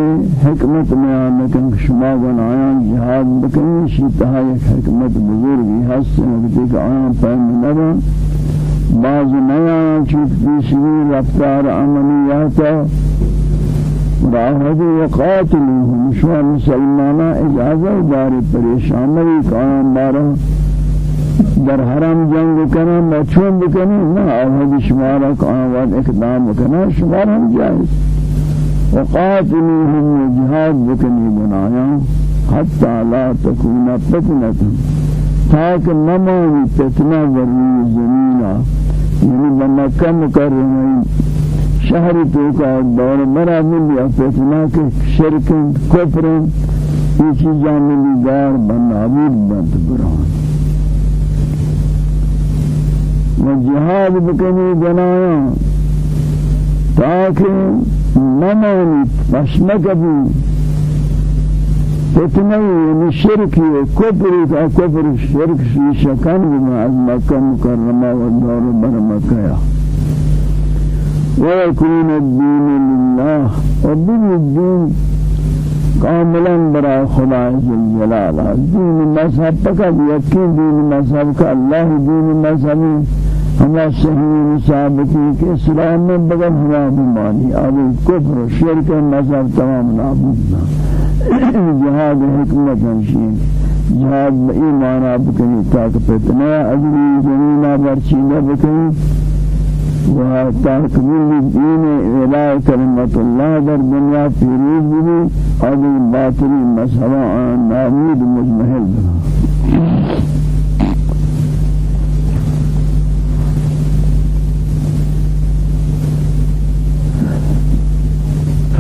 حکمت بیان کن شما گن آیان جهاد بکنی شیطها یک حکمت بزرگی هست نکتی که آیان فهم نبن بعض نیان چیت پیشوی رفتار عملیاتا راہد وقاتلوهم. شما مسلمانا اجازه داری پریشانی کام بارا در حرم جنگ کنن و چون بکنی نه آهد شما را کام اقدام کنن شما هم جایز. وقاتلوهم جهاد بکنی بنایا حتى لا تكون فتنة تاک نمانی فتنہ بری زمینہ یعنی بمکہ مکرمی شہر تو کا دور مرا ملی فتنہ کے شرک کفر یہ چیزاں ملی دار بنابود بند بران. و جهاد بکنی بنایا تاکہ نمانید مشمکبی فتنه یعنی شرکی و کفری تا کفر شرک شیشکن بما از مکه مکرمه و دار بر مکه ويكون الدين لله وبين الدين كاملا برا خدا جل جلاله دين مذهب فقط يكين دين مذهب كالله دين مذهبي ہما صحیح ثابتی کہ اسلام میں بغیر ہوا بیمانی اب کفر و شرک مذہب تمام نابود جہاد حکمت ہمشین جہاد ایمان آپ کنی تاک فتنہ اجلی زمینہ برچینہ بکنی. و تکمیل دین الہ کلمت اللہ در دنیا پیروز بھی اور باطلی مذہبہ نامید مجمحل بنا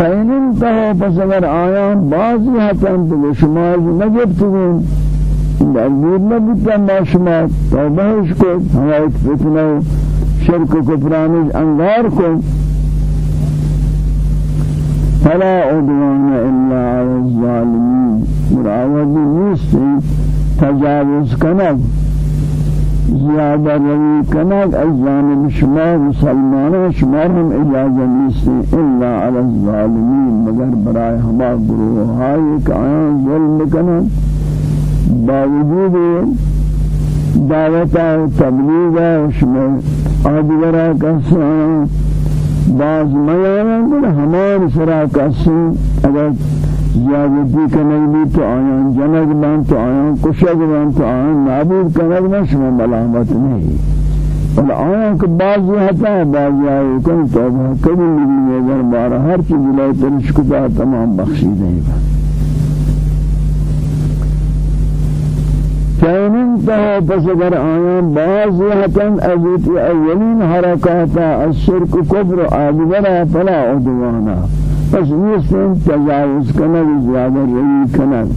فإن انتهوا فسگر آیان بعضی حتن تو شما نگفتگون. دلگیر نبودتا ما شما. توبهش کن ہمارے فتنہ شرک و کفرانش فلا عدوان الا على الظالمين مراودی نیستی تجاوز کنگ زیادہ روی کنگ از جانب شما مسلمانوں شما هم اجازه نیستی الا علی الظالمین مگر برای ہما گروہ ہائی کہ آیان ظلم دعوتا و تبلیغا و شما آدگرہ کسان باز میانن در ہمان سرا کسان اگر زیادتی کنگ بھی تو آیان جنگ بان تو آیان کشگ بان تو آیان نابود کنگ نہ شما ملامت نہیں بل آیان کہ بعضی حتا ہے بعضی آئے کن توبہ کبھی نہیں اگر بارا ہر چیز لائے ترشکتا تمام بخشی دیں گا فإن فانتهوا فسقر آيان بازيهة أجيت أولين حركاتا الشرك كبر آدگرا فلا عدوانا بس نیستن تجاوز کنن زیادہ رئی کنن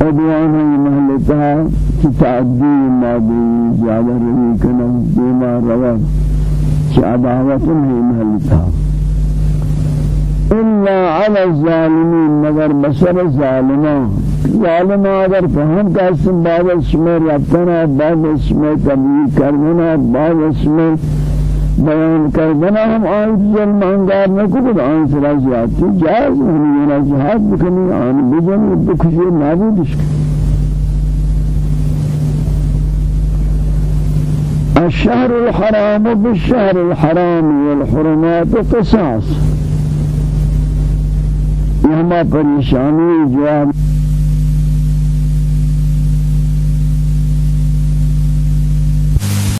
عدوانا محلتها کی تعدی مادی زیادہ رئی کنن دیما روان کی عداوت ہی محلتها إلا على الظالمين مگر بشر الظالمان ظالم اگر فهم کا اسم بعض اسم ربنا بعض اسم تبلیغ کرنا بعض اسم بیان کرنا ہم آن ظلم انگار نہ کو آن سرا زیادتی جائز نہیں ہے جہاد بکنی آن بجن بکشی نابود الشهر الحرام بالشهر الحرام والحرمات قصاص. یہ ہما پریشانی جواب